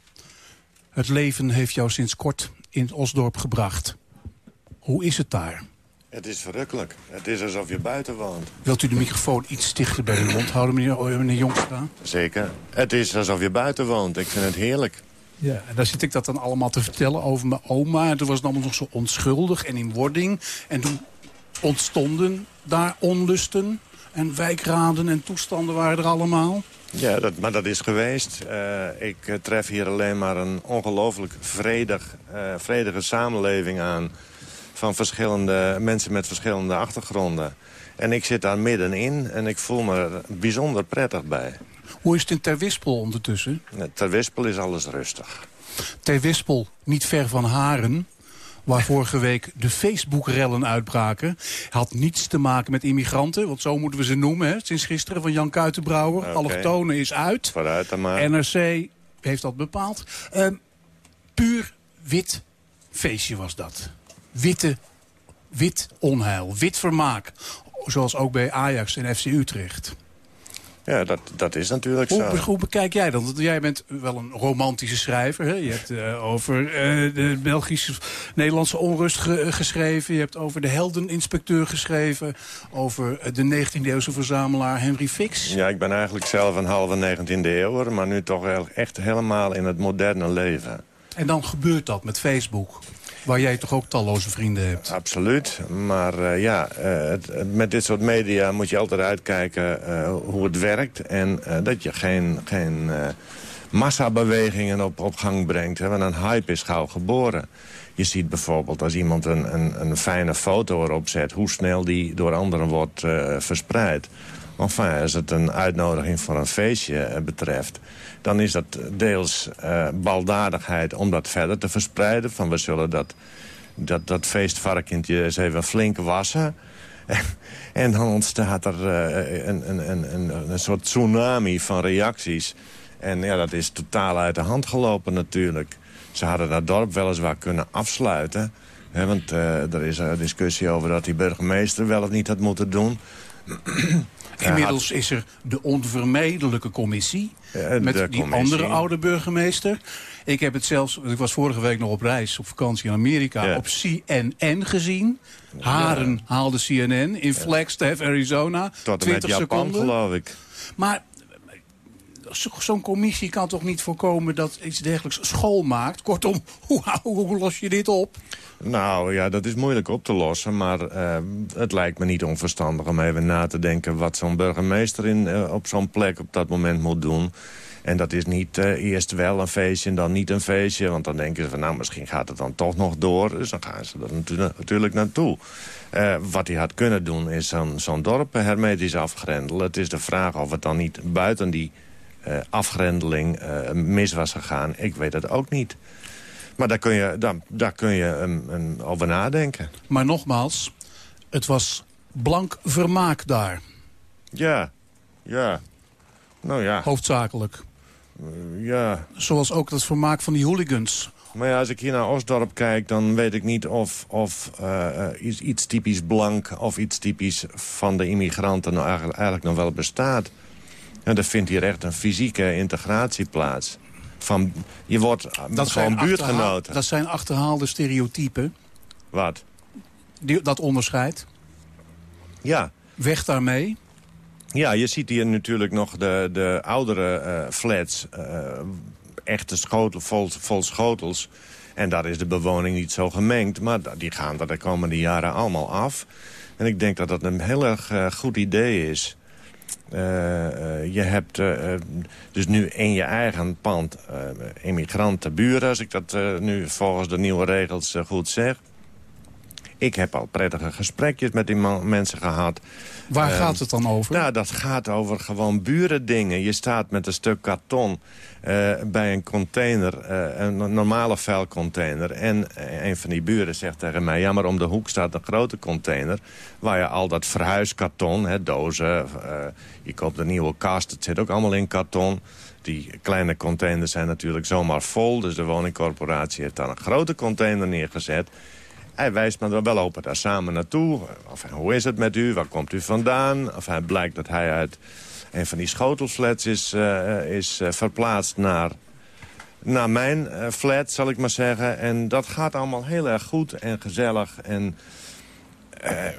Het leven heeft jou sinds kort in het Osdorp gebracht. Hoe is het daar? Het is verrukkelijk. Het is alsof je buiten woont. Wilt u de microfoon iets dichter bij de mond houden, meneer, meneer Jongstra? Zeker. Het is alsof je buiten woont. Ik vind het heerlijk. Ja, en daar zit ik dat dan allemaal te vertellen over mijn oma. En toen was het allemaal nog zo onschuldig en in wording. En toen ontstonden daar onlusten en wijkraden en toestanden waren er allemaal. Ja, dat, maar dat is geweest. Uh, ik uh, tref hier alleen maar een ongelooflijk vredig, uh, vredige samenleving aan... van verschillende mensen met verschillende achtergronden. En ik zit daar middenin en ik voel me er bijzonder prettig bij. Hoe is het in Ter Wispel ondertussen? Ter Wispel is alles rustig. Ter Wispel, niet ver van Haren waar vorige week de Facebook-rellen uitbraken. Had niets te maken met immigranten, want zo moeten we ze noemen. Hè, sinds gisteren van Jan Kuitenbrouwer. Okay. Allochtonen is uit. Vooruit dan maar. NRC heeft dat bepaald. Uh, puur wit feestje was dat. Witte, wit onheil, wit vermaak. Zoals ook bij Ajax en FC Utrecht. Ja, dat, dat is natuurlijk hoe, zo. Hoe bekijk jij dat? Want jij bent wel een romantische schrijver. Hè? Je hebt uh, over uh, de Belgische-Nederlandse onrust ge geschreven. Je hebt over de heldeninspecteur geschreven. Over de 19e-eeuwse verzamelaar Henry Fix. Ja, ik ben eigenlijk zelf een halve 19e eeuw. Maar nu toch echt helemaal in het moderne leven. En dan gebeurt dat met Facebook. Waar jij toch ook talloze vrienden hebt? Absoluut. Maar uh, ja, het, met dit soort media moet je altijd uitkijken uh, hoe het werkt. En dat je geen, geen massabewegingen op, op gang brengt. Hè, want een hype is gauw geboren. Je ziet bijvoorbeeld als iemand een, een, een fijne foto erop zet... hoe snel die door anderen wordt verspreid. Enfin, als het een uitnodiging voor een feestje betreft dan is dat deels uh, baldadigheid om dat verder te verspreiden. Van we zullen dat, dat, dat feestvarkentje eens even flink wassen. en dan ontstaat er uh, een, een, een, een soort tsunami van reacties. En ja, dat is totaal uit de hand gelopen natuurlijk. Ze hadden dat dorp weliswaar kunnen afsluiten. Want uh, er is een discussie over dat die burgemeester wel of niet had moeten doen. Inmiddels is er de onvermijdelijke commissie. Ja, met die commissie. andere oude burgemeester. Ik heb het zelfs, ik was vorige week nog op reis, op vakantie in Amerika, Ja. op CNN gezien. Haren haalde CNN in Flagstaff, Arizona. Tot en met 20 Japan, seconden. geloof ik. Maar zo'n commissie kan toch niet voorkomen dat iets dergelijks school maakt? Kortom, hoe, hoe, los je dit op? Nou ja, dat is moeilijk op te lossen. Maar eh, het lijkt me niet onverstandig om even na te denken... wat zo'n burgemeester in, eh, op zo'n plek op dat moment moet doen. En dat is niet eh, eerst wel een feestje en dan niet een feestje. Want dan denken ze van nou, misschien gaat het dan toch nog door. Dus dan gaan ze er natu- natuurlijk naartoe. Wat hij had kunnen doen is zo'n dorp hermetisch afgrendelen. Het is de vraag of het dan niet buiten die eh, afgrendeling eh, mis was gegaan. Ik weet het ook niet. Maar daar kun je, daar, daar kun je um, um, over nadenken. Maar nogmaals, het was blank vermaak daar. Ja, ja. Nou ja. Hoofdzakelijk. ja. Zoals ook het vermaak van die hooligans. Maar ja, als ik hier naar Osdorp kijk, dan weet ik niet of, of uh, iets, iets typisch blank... of iets typisch van de immigranten nou eigenlijk, eigenlijk nog wel bestaat. En er vindt hier echt een fysieke integratie plaats. Van, je wordt dat gewoon buurtgenoten. Dat zijn achterhaalde stereotypen. Wat? Die, dat onderscheid. Ja. Weg daarmee. Ja, je ziet hier natuurlijk nog de, de oudere eh, flats. eh, echte schotel, vol, vol schotels. En daar is de bewoning niet zo gemengd. Maar die gaan er de komende jaren allemaal af. En ik denk dat dat een heel erg eh, goed idee is. Eh, eh, je hebt eh, dus nu in je eigen pand immigranten buren... als ik dat nu volgens de nieuwe regels goed zeg. Ik heb al prettige gesprekjes met die mensen gehad. Waar gaat het dan over? Nou, dat gaat over gewoon burendingen. Je staat met een stuk karton uh, bij een container, uh, een normale vuilcontainer. En een van die buren zegt tegen mij... ja, maar om de hoek staat een grote container... waar je al dat verhuiskarton, hè, dozen... Uh, je koopt een nieuwe kast, het zit ook allemaal in karton... Die kleine containers zijn natuurlijk zomaar vol. Dus de woningcorporatie heeft daar een grote container neergezet. Hij wijst me er wel open daar samen naartoe. Of, hoe is het met u? Waar komt u vandaan? Of hij blijkt dat hij uit een van die schotelflats is, uh, is uh, verplaatst naar, naar mijn uh, flat, zal ik maar zeggen. En dat gaat allemaal heel erg goed en gezellig. En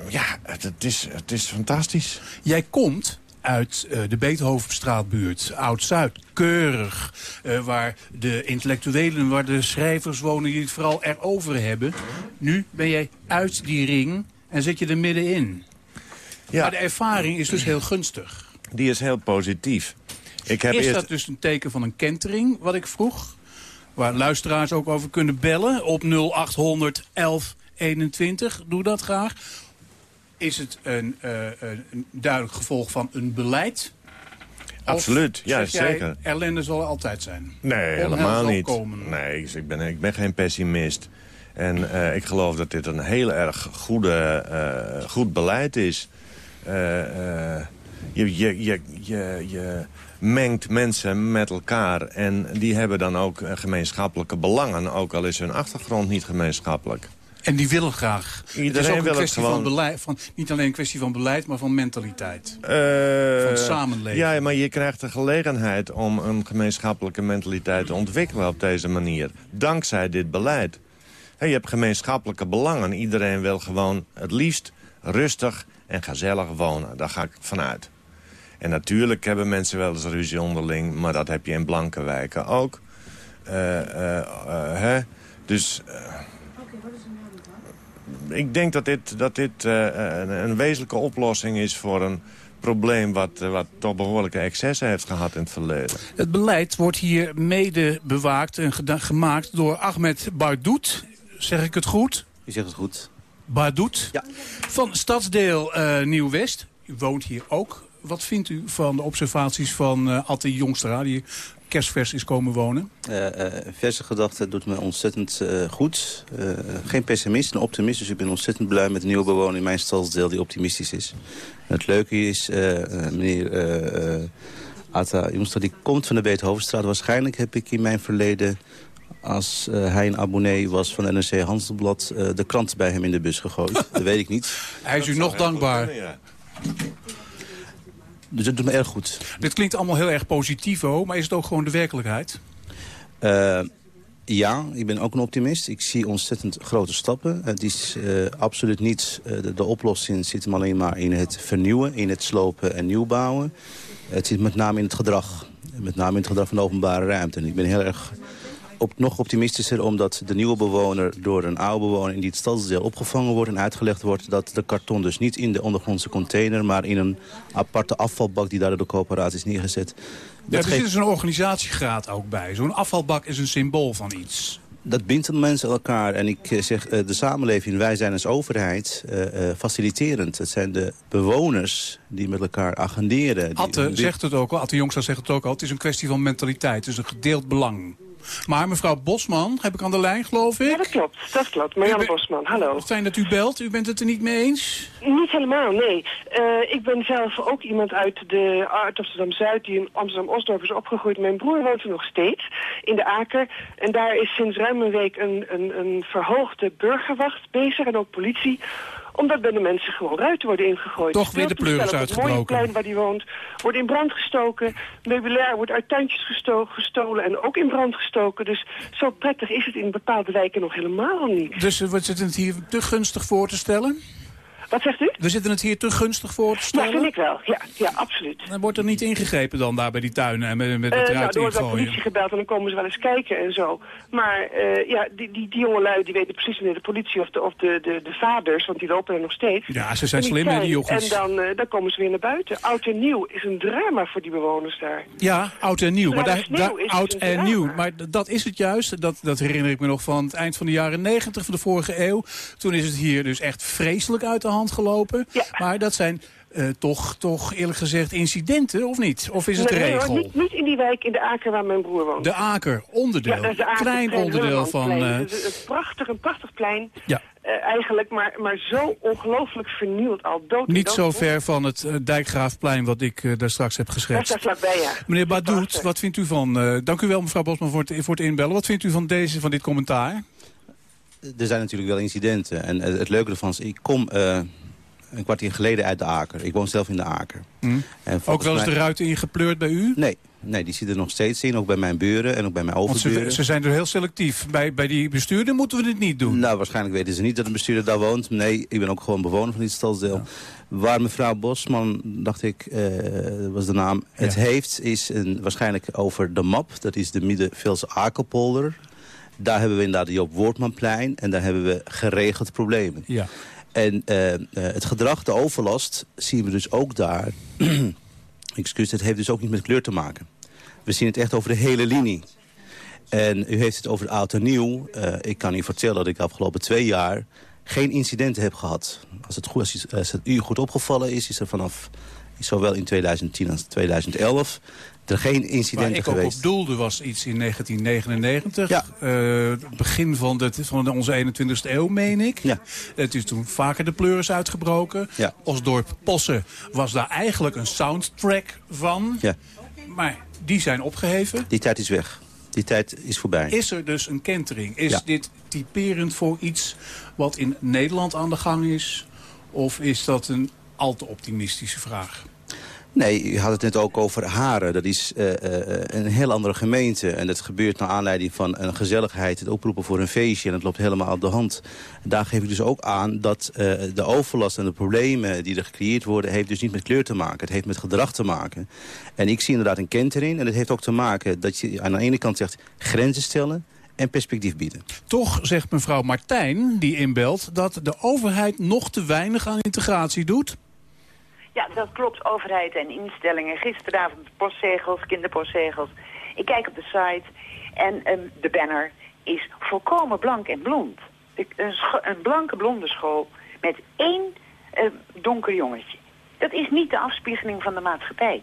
ja, het, is, het is fantastisch. Jij komt uit uh, de Beethovenstraatbuurt, Oud-Zuid, keurig. Uh, waar de intellectuelen, waar de schrijvers wonen die het vooral erover hebben. Nu ben jij uit die ring en zit je er middenin. Ja. Maar de ervaring is dus heel gunstig. Die is heel positief. Ik heb is eerst... dat dus een teken van een kentering, wat ik vroeg? Waar luisteraars ook over kunnen bellen op 0800 1121. Doe dat graag. Is het een, uh, een duidelijk gevolg van een beleid? Absoluut, ja zeker. ellende zal er altijd zijn? Nee, helemaal niet. Komen. Nee, ik ben, ik ben geen pessimist. En uh, ik geloof dat dit een heel erg goede, uh, goed beleid is. Uh, je, je, je, je, je mengt mensen met elkaar en die hebben dan ook gemeenschappelijke belangen. Ook al is hun achtergrond niet gemeenschappelijk. En die willen graag. Iedereen het is ook een wil kwestie gewoon... van beleid. Van, niet alleen een kwestie van beleid, maar van mentaliteit. Uh, van samenleven. Ja, maar je krijgt de gelegenheid om een gemeenschappelijke mentaliteit te ontwikkelen op deze manier. Dankzij dit beleid. Hey, je hebt gemeenschappelijke belangen. Iedereen wil gewoon het liefst rustig en gezellig wonen. Daar ga ik vanuit. En natuurlijk hebben mensen wel eens ruzie onderling, maar dat heb je in blanke wijken ook. Uh, uh, hè? Dus ik denk dat dit, dat dit uh, een, een, wezenlijke oplossing is voor een probleem... Wat, uh, wat toch behoorlijke excessen heeft gehad in het verleden. Het beleid wordt hier mede bewaakt en gemaakt door Ahmed Bardoet. Zeg ik het goed? Je zegt het goed. Bardoet ja. van Stadsdeel uh, Nieuw-West. U woont hier ook. Wat vindt u van de observaties van uh, Atte Jongstra... die kerstvers is komen wonen? Uh, uh, verse gedachte doet me ontzettend uh, goed. geen pessimist, een optimist. Dus ik ben ontzettend blij met de nieuwe bewoner in mijn stadsdeel die optimistisch is. En het leuke is, meneer Atta Jongstra, die komt van de Beethovenstraat. Waarschijnlijk heb ik in mijn verleden als uh, hij een abonnee was van NRC Handelsblad... Uh, de krant bij hem in de bus gegooid. dat weet ik niet. Hij is u nog dankbaar. Kunnen, ja. Dus dat doet me erg goed. Dit klinkt allemaal heel erg positief, maar is het ook gewoon de werkelijkheid? Uh, ja, ik ben ook een optimist. Ik zie ontzettend grote stappen. Het is uh, absoluut niet, uh, de, de, oplossing zit hem alleen maar in het vernieuwen, in het slopen en nieuwbouwen. Het zit met name in het gedrag. Met name in het gedrag van de openbare ruimte. En ik ben heel erg op, nog optimistischer omdat de nieuwe bewoner door een oude bewoner in dit stadsdeel opgevangen wordt en uitgelegd wordt dat de karton dus niet in de ondergrondse container, maar in een aparte afvalbak die daar door de coöperatie is neergezet. Ja, er zit dus een organisatiegraad ook bij. Zo'n afvalbak is een symbool van iets. Dat bindt de mensen elkaar. En ik zeg, de samenleving, wij zijn als overheid uh, uh, faciliterend. Het zijn de bewoners die met elkaar agenderen. Atte zegt het ook al, Atte Jongstra zegt het ook al. Het is een kwestie van mentaliteit. Het is een gedeeld belang. Maar mevrouw Bosman, heb ik aan de lijn, geloof ik? Ja, dat klopt. Dat klopt. Marianne Bosman, hallo. Fijn dat u belt. U bent het er niet mee eens? Niet helemaal, nee. Uh, ik ben zelf ook iemand uit, de, uit Amsterdam-Zuid... die in Amsterdam-Osdorp is opgegroeid. Mijn broer woont er nog steeds, in de Aker. En daar is sinds ruim een week een, een, een verhoogde burgerwacht bezig... en ook politie omdat bij de mensen gewoon ruiten worden ingegooid. Toch weer de pleuris uitgebroken. Het mooie plein waar die woont wordt in brand gestoken. Meubilair wordt uit tuintjes gesto gestolen en ook in brand gestoken. Dus zo prettig is het in bepaalde wijken nog helemaal niet. Dus wordt het hier te gunstig voor te stellen? Wat zegt u? We zitten het hier te gunstig voor te Ja, stellen. vind ik wel. Ja, ja absoluut. Dan wordt er niet ingegrepen dan daar bij die tuinen en met, met het Eh, nou, eruit er wordt ingooien. politie gebeld en dan komen ze wel eens kijken en zo. Maar eh, ja, die, die, die jongelui die weten precies wanneer de politie of de, of de, de, de vaders, want die lopen er nog steeds. Ja, ze zijn en slim, hè, die jochies. En dan, eh, dan komen ze weer naar buiten. Oud en nieuw is een drama voor die bewoners daar. Ja, oud en nieuw. Maar daar, daar- oud dus en een nieuw. Maar dat is het juist. Dat, dat herinner ik me nog van het eind van de jaren negentig van de vorige eeuw. Toen is het hier dus echt vreselijk uit de hand gelopen. Maar dat zijn eh, toch, toch eerlijk gezegd incidenten, of niet? Of is het Nee, nee, hoor, regel? niet, niet in die wijk in de Aker waar mijn broer woont. De Aker, onderdeel. Ja, dat is de Aker, Klein onderdeel van... Eh, Het is een prachtig, een prachtig plein. Ja. eh, eigenlijk, maar, maar zo ongelooflijk vernieuwd al dood. niet dood. zo ver van het Dijkgraafplein wat ik daar straks heb Dat is geschetst. daar vlakbij, ja. Meneer Badoet, wat vindt u van... dank u wel mevrouw Bosman voor het, voor het inbellen. Wat vindt u van, deze, van dit commentaar? Er zijn natuurlijk wel incidenten. En het, het leuke ervan is, ik kom eh, een kwartier geleden uit de Aker. Ik woon zelf in de Aker. Hm? En Ook wel eens mij- de ruiten ingepleurd bij u? Nee, nee, die zitten er nog steeds in. Ook bij mijn buren en ook bij mijn overburen. ze, ze zijn er heel selectief. Bij, bij die bestuurder moeten we dit niet doen. Nou, waarschijnlijk weten ze niet dat een bestuurder daar woont. Nee, ik ben ook gewoon bewoner van dit stadsdeel. Waar mevrouw Bosman, dacht ik, eh, was de naam, het heeft, is een, waarschijnlijk over de MAP. Dat is de Middenveelse Akerpolder. Daar hebben we inderdaad die op Woordmanplein. En daar hebben we geregeld problemen. Ja. En eh, eh, het gedrag, de overlast, zien we dus ook daar. Excuus, het heeft dus ook niet met kleur te maken. We zien het echt over de hele linie. En u heeft het over oud en nieuw. Eh, ik kan u vertellen dat ik de afgelopen twee jaar geen incidenten heb gehad. Als het, goed, als het u goed opgevallen is, is er vanaf zowel in 2010 als 2011 er geen Waar incidenten ik ook geweest. op doelde was iets in 1999. Eh, begin van, de, van onze 21ste eeuw, meen ik. Het is toen vaker de pleuris uitgebroken. Ja. Osdorp Possen was daar eigenlijk een soundtrack van. Ja. Maar die zijn opgeheven. Die tijd is weg. Die tijd is voorbij. Is er dus een kentering? Is Ja. dit typerend voor iets wat in Nederland aan de gang is? Of is dat een al te optimistische vraag? Nee, u had het net ook over Haren. Dat is eh, eh, een heel andere gemeente. En dat gebeurt naar aanleiding van een gezelligheid. Het oproepen voor een feestje. En dat loopt helemaal op de hand. Daar geef ik dus ook aan dat eh, de overlast en de problemen die er gecreëerd worden... heeft dus niet met kleur te maken. Het heeft met gedrag te maken. En ik zie inderdaad een kentering. En dat heeft ook te maken dat je aan de ene kant zegt grenzen stellen en perspectief bieden. Toch zegt mevrouw Martijn, die inbelt, dat de overheid nog te weinig aan integratie doet. Ja, dat klopt. Overheid en instellingen. Gisteravond postzegels, kinderpostzegels. Ik kijk op de site en ehm, de banner is volkomen blank en blond. Een, een blanke blonde school met één eh, donker jongetje. Dat is niet de afspiegeling van de maatschappij.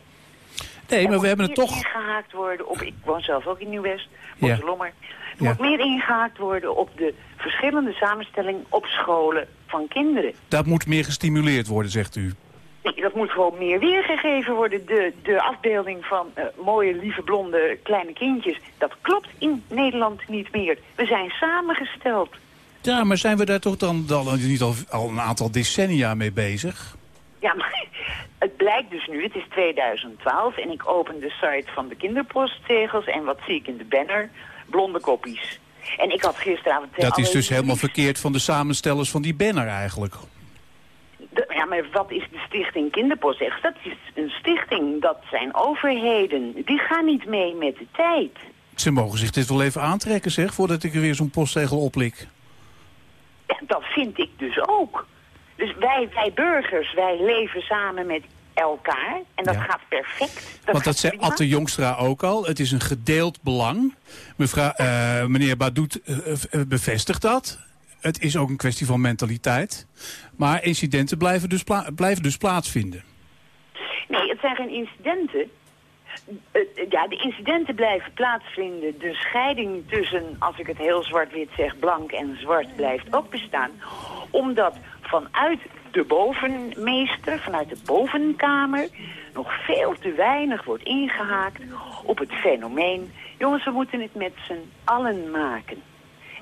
Nee, maar we hebben het meer toch... ingehaakt worden op... Ik woon zelf ook in Nieuw-West, Ja. Mosselommer. Er Ja. moet meer ingehaakt worden op de verschillende samenstelling op scholen van kinderen. Dat moet meer gestimuleerd worden, zegt u. Nee, dat moet gewoon meer weergegeven worden. De, de afbeelding van eh, mooie, lieve, blonde, kleine kindjes. Dat klopt in Nederland niet meer. We zijn samengesteld. Ja, maar zijn we daar toch dan, dan niet al, al een aantal decennia mee bezig? Ja, maar het blijkt dus nu, het is 2012... en ik open de site van de kinderpostzegels... en wat zie ik in de banner? Blonde koppies. En ik had gisteravond... Dat is dus helemaal verkeerd van de samenstellers van die banner eigenlijk. De- ja, maar wat is de stichting Kinderpostzegels? Dat is een stichting, dat zijn overheden. Die gaan niet mee met de tijd. Ze mogen zich dit wel even aantrekken, zeg, voordat ik er weer zo'n postzegel oplik. Ja, dat vind ik dus ook. Dus wij, wij burgers, wij leven samen met elkaar. En dat gaat perfect. Want dat zei. Atte Jongstra ook al. Het is een gedeeld belang. Mevrouw, eh, meneer Badoet eh, eh, bevestigt dat. Het is ook een kwestie van mentaliteit. Maar incidenten blijven dus, blijven dus plaatsvinden. Nee, het zijn geen incidenten. Eh, eh, ja, de incidenten blijven plaatsvinden. De scheiding tussen, als ik het heel zwart-wit zeg, blank en zwart blijft ook bestaan. Omdat vanuit de bovenmeester, vanuit de bovenkamer, nog veel te weinig wordt ingehaakt op het fenomeen. Jongens, we moeten het met z'n allen maken.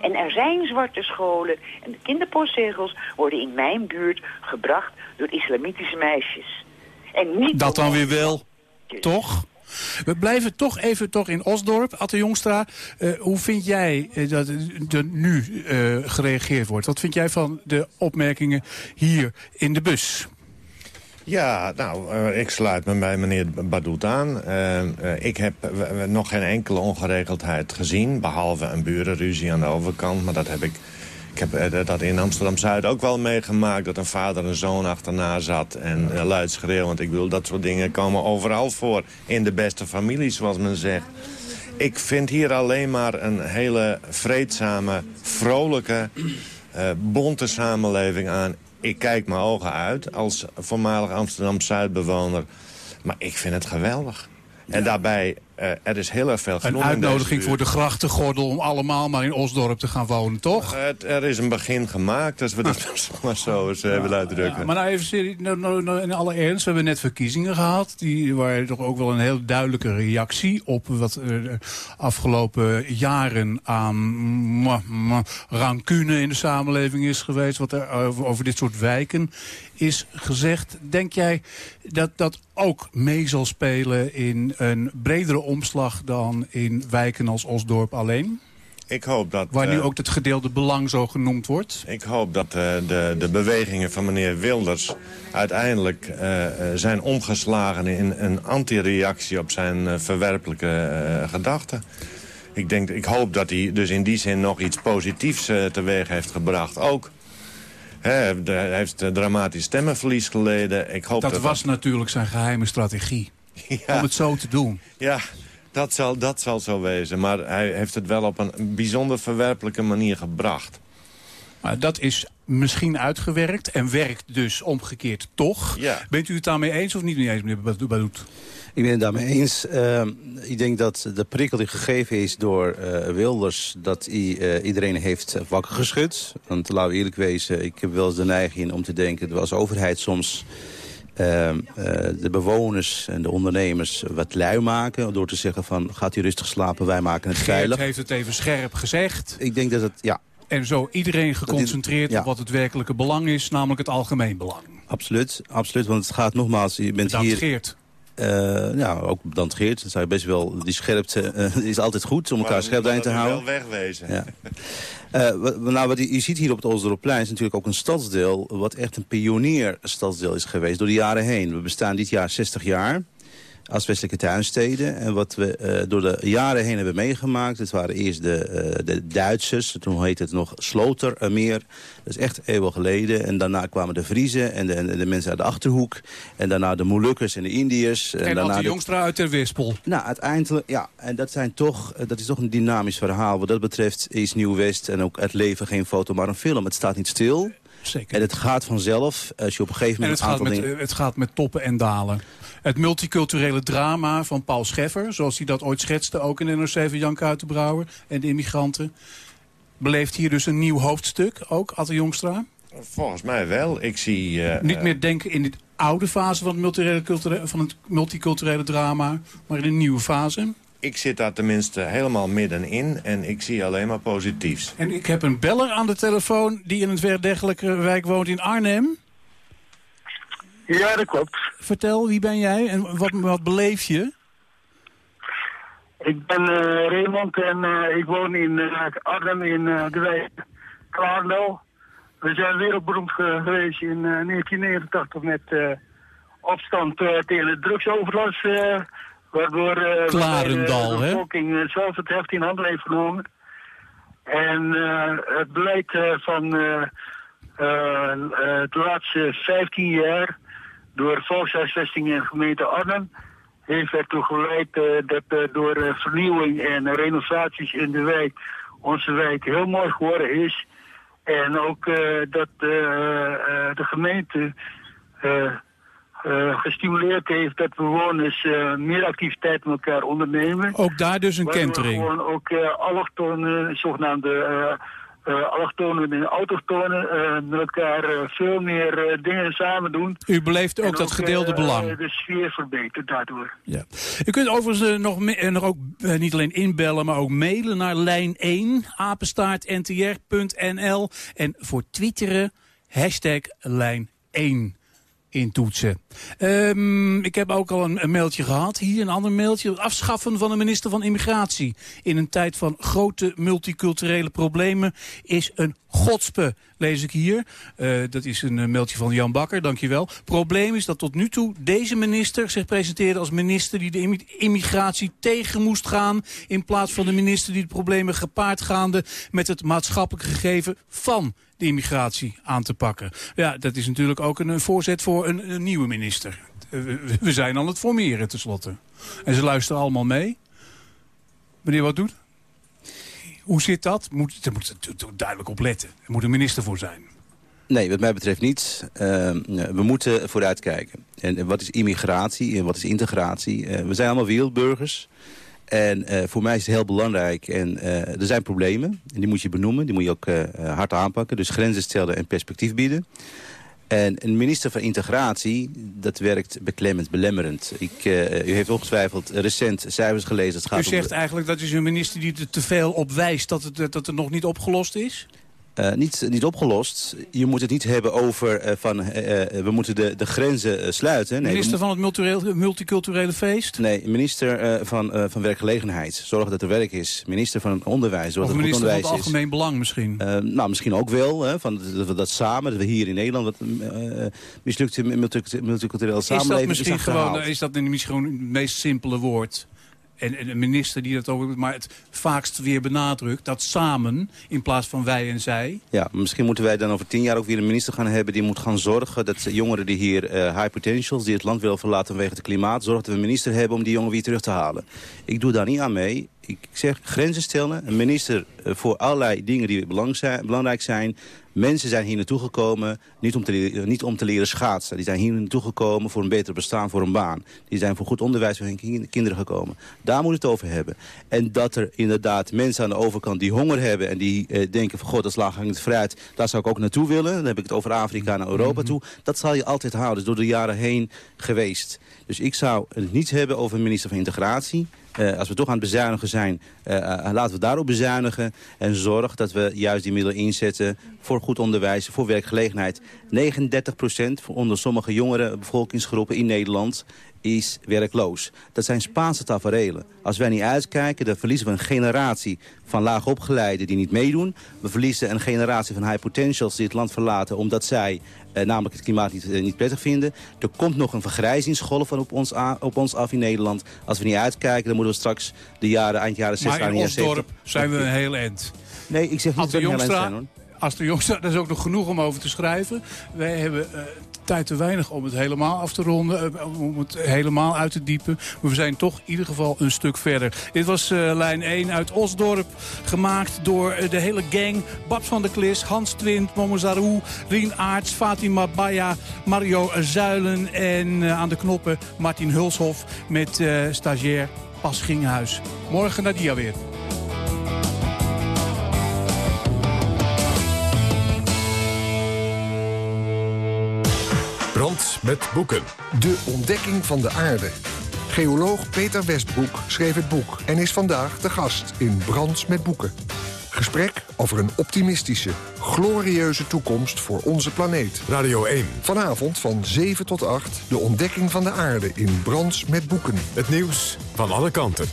En er zijn zwarte scholen en de kinderpostzegels worden in mijn buurt gebracht door islamitische meisjes. En niet Dat dan weer wel, toch? We blijven toch even toch in Osdorp. Atte Jongstra, uh, hoe vind jij uh, dat er nu uh, gereageerd wordt? Wat vind jij van de opmerkingen hier in de bus? Ja, nou, uh, ik sluit me bij meneer Badoet aan. Uh, uh, ik heb nog geen enkele ongeregeldheid gezien... behalve een burenruzie aan de overkant, maar dat heb ik... Ik heb dat in Amsterdam-Zuid ook wel meegemaakt... dat een vader een zoon achterna zat en uh, luid schreeuwend. Ik bedoel, dat soort dingen komen overal voor. In de beste families, zoals men zegt. Ik vind hier alleen maar een hele vreedzame, vrolijke, bonte samenleving aan ik kijk mijn ogen uit als voormalig Amsterdam-Zuidbewoner. Maar ik vind het geweldig. En daarbij, uh, er is heel erg veel Een uitnodiging voor de grachtengordel om allemaal maar in Osdorp te gaan wonen, toch? Uh, het, er is een begin gemaakt, als we dat maar zo eens uh, willen uitdrukken. Ja, maar nou even nou, nou, nou, in alle ernst, we hebben net verkiezingen gehad. Die waren toch ook wel een heel duidelijke reactie op wat de afgelopen jaren aan rancune in de samenleving is geweest. Wat er over, over dit soort wijken is gezegd. Denk jij dat dat ook mee zal spelen in een bredere omslag dan in wijken als Osdorp alleen? Ik hoop dat... Waar nu uh, ook het gedeelde belang zo genoemd wordt? Ik hoop dat uh, de, de bewegingen van meneer Wilders uiteindelijk uh, zijn omgeslagen in een antireactie op zijn verwerpelijke gedachten. Ik, denk, ik hoop dat hij dus in die zin nog iets positiefs teweeg heeft gebracht ook. Hij heeft dramatisch stemmenverlies geleden. Ik hoop dat, dat was dat... natuurlijk zijn geheime strategie. Ja. Om het zo te doen. Ja, dat zal, dat zal zo wezen. Maar hij heeft het wel op een bijzonder verwerpelijke manier gebracht. Maar dat is misschien uitgewerkt en werkt dus omgekeerd toch. Ja. Bent u het daarmee eens of niet mee eens, meneer Badoet? Ik ben het daarmee eens. Uh, ik denk dat de prikkel die gegeven is door uh, Wilders... dat hij, uh, iedereen heeft wakker geschud. Want laten we eerlijk wezen, ik heb wel eens de neiging om te denken... dat we als overheid soms uh, de bewoners en de ondernemers wat lui maken... door te zeggen van, gaat u rustig slapen, wij maken het Geert veilig. heeft het even scherp gezegd. Ik denk dat het, ja... En zo iedereen geconcentreerd ja. op wat het werkelijke belang is, namelijk het algemeen belang. Absoluut, absoluut, want het gaat nogmaals... Je bent Bedankt hier... Geert. Uh, ja, ook bedankt Geert. Dat zou je best wel, die scherpte uh, is altijd goed om elkaar maar, scherp in te houden. wel wegwezen. Ja. Uh, nou, wat je, je ziet hier op het Oosterdopplein is natuurlijk ook een stadsdeel... wat echt een pionierstadsdeel is geweest door de jaren heen. We bestaan dit jaar 60 jaar als westelijke tuinsteden. En wat we uh, door de jaren heen hebben meegemaakt... het waren eerst de, uh, de Duitsers, toen heette het nog Slotermeer. Dat is echt eeuwen geleden. En daarna kwamen de Vriezen en de, en de mensen uit de Achterhoek. En daarna de Molukkers en de Indiërs. En, en daarna de Jongstra uit ter Wispel. Nou, uiteindelijk, ja. En dat, zijn toch, dat is toch een dynamisch verhaal. Wat dat betreft is Nieuw-West en ook het leven geen foto, maar een film. Het staat niet stil. Zeker. En het gaat vanzelf. Als je op een gegeven moment... En het, gaat met, dingen... het gaat met toppen en dalen. Het multiculturele drama van Paul Scheffer, zoals hij dat ooit schetste... ook in de NRC van Jan Kuitenbrouwer en de immigranten... beleeft hier dus een nieuw hoofdstuk, ook, Atte Jongstra? Volgens mij wel. Ik zie... Uh, Niet meer denken in de oude fase van het, multiculturele, van het multiculturele drama... maar in een nieuwe fase. Ik zit daar tenminste helemaal middenin en ik zie alleen maar positiefs. En ik heb een beller aan de telefoon die in een verdegelijke wijk woont in Arnhem. Ja, dat klopt. Vertel, wie ben jij en wat, wat beleef je? Ik ben uh, Raymond en uh, ik woon in uh, Arnhem in de wijk Klaarlo. We zijn wereldberoemd geweest in 1989 met opstand tegen de drugsoverlast. Waardoor Klarendal, de bevolking zelf het heft in handen heeft genomen. En het beleid van de laatste 15 jaar door volkshuisvesting in gemeente Arnhem heeft ertoe geleid dat door vernieuwing en renovaties in de wijk onze wijk heel mooi geworden is. En ook dat de gemeente gestimuleerd heeft dat bewoners meer activiteit met elkaar ondernemen. Ook daar dus een kentering? gewoon ook allochtone, zogenaamde uh, allochtonen en autochtonen uh, met elkaar uh, veel meer dingen samen doen. U beleeft ook, dat gedeelde belang? de sfeer verbetert daardoor. Ja. U kunt overigens nog, nog ook niet alleen inbellen, maar ook mailen naar lijn 1, apenstaartntr.nl. En voor twitteren, hashtag lijn 1. Intoetsen. Um, ik heb ook al een, mailtje gehad. Hier een ander mailtje. Afschaffen van de minister van Immigratie. In een tijd van grote multiculturele problemen is een godspe, lees ik hier. Uh, dat is een uh, mailtje van Jan Bakker, dankjewel. Probleem is dat tot nu toe deze minister zich presenteerde als minister die de immigratie tegen moest gaan. In plaats van de minister die de problemen gepaard gaande met het maatschappelijk gegeven van de immigratie aan te pakken. Ja, dat is natuurlijk ook een, voorzet voor een, nieuwe minister. We, we zijn aan het formeren tenslotte. En ze luisteren allemaal mee. Meneer, wat doet? Hoe zit dat? Moet, er moet duidelijk op letten. Er moet een minister voor zijn. Nee, wat mij betreft niet. Uh, we moeten vooruitkijken. En wat is immigratie en wat is integratie? Uh, we zijn allemaal wereldburgers. En uh, voor mij is het heel belangrijk. En er zijn problemen. En die moet je benoemen. Die moet je ook hard aanpakken. Dus grenzen stellen en perspectief bieden. En een minister van Integratie, dat werkt beklemmend, belemmerend. Ik, uh, u heeft ongetwijfeld recent cijfers gelezen. Het gaat u zegt eigenlijk dat is een minister die er te veel op wijst dat het, dat het nog niet opgelost is? Uh, niet, niet opgelost. Je moet het niet hebben over uh, van uh, we moeten de, de grenzen sluiten. Nee, minister van het multiculturele feest? Nee, minister van, van werkgelegenheid. Zorg dat er werk is. Minister van onderwijs. Zorg of dat minister onderwijs van het algemeen is. belang misschien? nou, misschien ook wel. Hè, van, dat we dat samen, dat we hier in Nederland wat mislukte multiculturele samenleving is dat misschien gewoon, is dat misschien gewoon het meest simpele woord? En, een minister die dat ook maar het vaakst weer benadrukt... dat samen in plaats van wij en zij. Ja, misschien moeten wij dan over tien jaar ook weer een minister gaan hebben... die moet gaan zorgen dat jongeren die hier uh, high potentials... die het land willen verlaten vanwege het klimaat... zorgen dat we een minister hebben om die jongen weer terug te halen. Ik doe daar niet aan mee. Ik zeg grenzen stellen. Een minister uh, voor allerlei dingen die belangrijk zijn Mensen zijn hier naartoe gekomen niet om, te leren, niet om te leren schaatsen. Die zijn hier naartoe gekomen voor een beter bestaan, voor een baan. Die zijn voor goed onderwijs voor hun kinderen gekomen. Daar moet het over hebben. En dat er inderdaad mensen aan de overkant die honger hebben... en die eh, denken van god, dat slaag het fruit, daar zou ik ook naartoe willen. Dan heb ik het over Afrika naar Europa toe. Dat zal je altijd houden. Dat is door de jaren heen geweest. Dus ik zou het niet hebben over een minister van Integratie. Uh, als we toch aan het bezuinigen zijn, uh, uh, laten we daarop bezuinigen. En zorg dat we juist die middelen inzetten voor goed onderwijs, voor werkgelegenheid. 39 procent onder sommige jongere bevolkingsgroepen in Nederland is werkloos. Dat zijn Spaanse taferelen. Als wij niet uitkijken, dan verliezen we een generatie van laagopgeleiden die niet meedoen. We verliezen een generatie van high potentials die het land verlaten... omdat zij eh, namelijk het klimaat niet, eh, niet prettig vinden. Er komt nog een vergrijzingsgolf op ons, op ons af in Nederland. Als we niet uitkijken, dan moeten we straks de jaren, eind jaren 60, maar in ons dorp zijn we een heel eind. Nee, ik zeg niet dat we een heel eind zijn hoor. Als de jongste, dat is ook nog genoeg om over te schrijven. Wij hebben uh, tijd te weinig om het helemaal af te ronden. Uh, om het helemaal uit te diepen. Maar we zijn toch in ieder geval een stuk verder. Dit was uh, lijn 1 uit Osdorp. Gemaakt door de hele gang. Bab van der Klis, Hans Twint, Momo Zarou, Rien Aarts, Fatima Baya, Mario Zuilen. En aan de knoppen Martin Hulshof met stagiair Pas Ginghuis. Morgen Nadia weer. Brand met boeken. De ontdekking van de aarde. Geoloog Peter Westbroek schreef het boek en is vandaag de gast in Brand met boeken. Gesprek over een optimistische, glorieuze toekomst voor onze planeet. Radio 1. Vanavond van 7 tot 8 de ontdekking van de aarde in Brands met boeken. Het nieuws van alle kanten.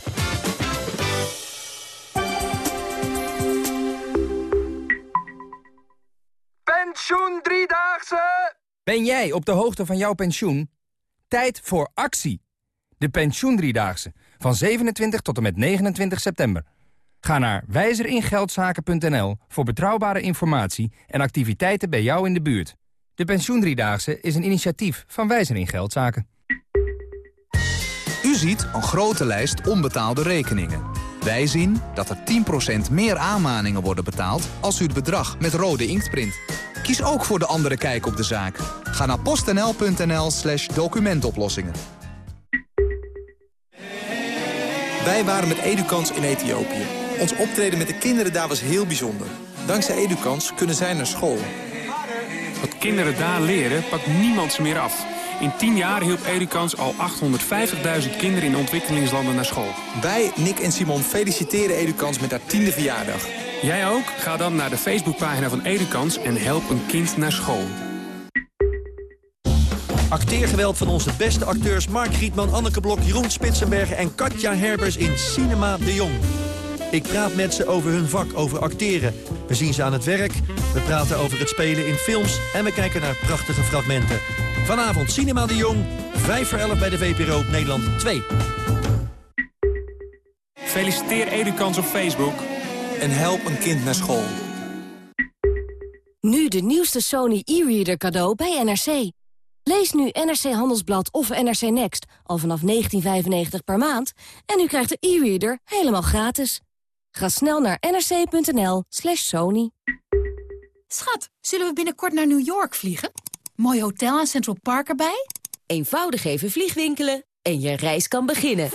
Pensioen Driedaagse! Ben jij op de hoogte van jouw pensioen? Tijd voor actie. De pensioendriedaagse van 27 tot en met 29 september. Ga naar wijzeringeldzaken.nl voor betrouwbare informatie en activiteiten bij jou in de buurt. De pensioendriedaagse is een initiatief van Wijzer in Geldzaken. U ziet een grote lijst onbetaalde rekeningen. Wij zien dat er 10% meer aanmaningen worden betaald als u het bedrag met rode inkt print. Kies ook voor de andere kijk op de zaak. Ga naar postnl.nl slash documentoplossingen. Wij waren met Edukans in Ethiopië. Ons optreden met de kinderen daar was heel bijzonder. Dankzij Edukans kunnen zij naar school. Wat kinderen daar leren, pakt niemand ze meer af. In 10 jaar hielp Edukans al 850.000 kinderen in ontwikkelingslanden naar school. Wij, Nick en Simon, feliciteren Edukans met haar tiende verjaardag. Jij ook? Ga dan naar de Facebookpagina van Edukans en help een kind naar school. Acteergeweld van onze beste acteurs Mark Rietman, Anneke Blok, Jeroen Spitsenbergen en Katja Herbers in Cinema de Jong. Ik praat met ze over hun vak, over acteren. We zien ze aan het werk, we praten over het spelen in films... en we kijken naar prachtige fragmenten. Vanavond Cinema de Jong, 5 voor 11 bij de VPRO Nederland 2. Feliciteer Edukans op Facebook. En help een kind naar school. Nu de nieuwste Sony e-reader cadeau bij NRC. Lees nu NRC Handelsblad of NRC Next al vanaf 19,95 per maand... en u krijgt de e-reader helemaal gratis. Ga snel naar nrc.nl slash sony. Schat, zullen we binnenkort naar New York vliegen? Mooi hotel en Central Park erbij? Eenvoudig even vliegwinkelen en je reis kan beginnen.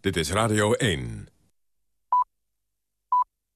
Dit is Radio 1.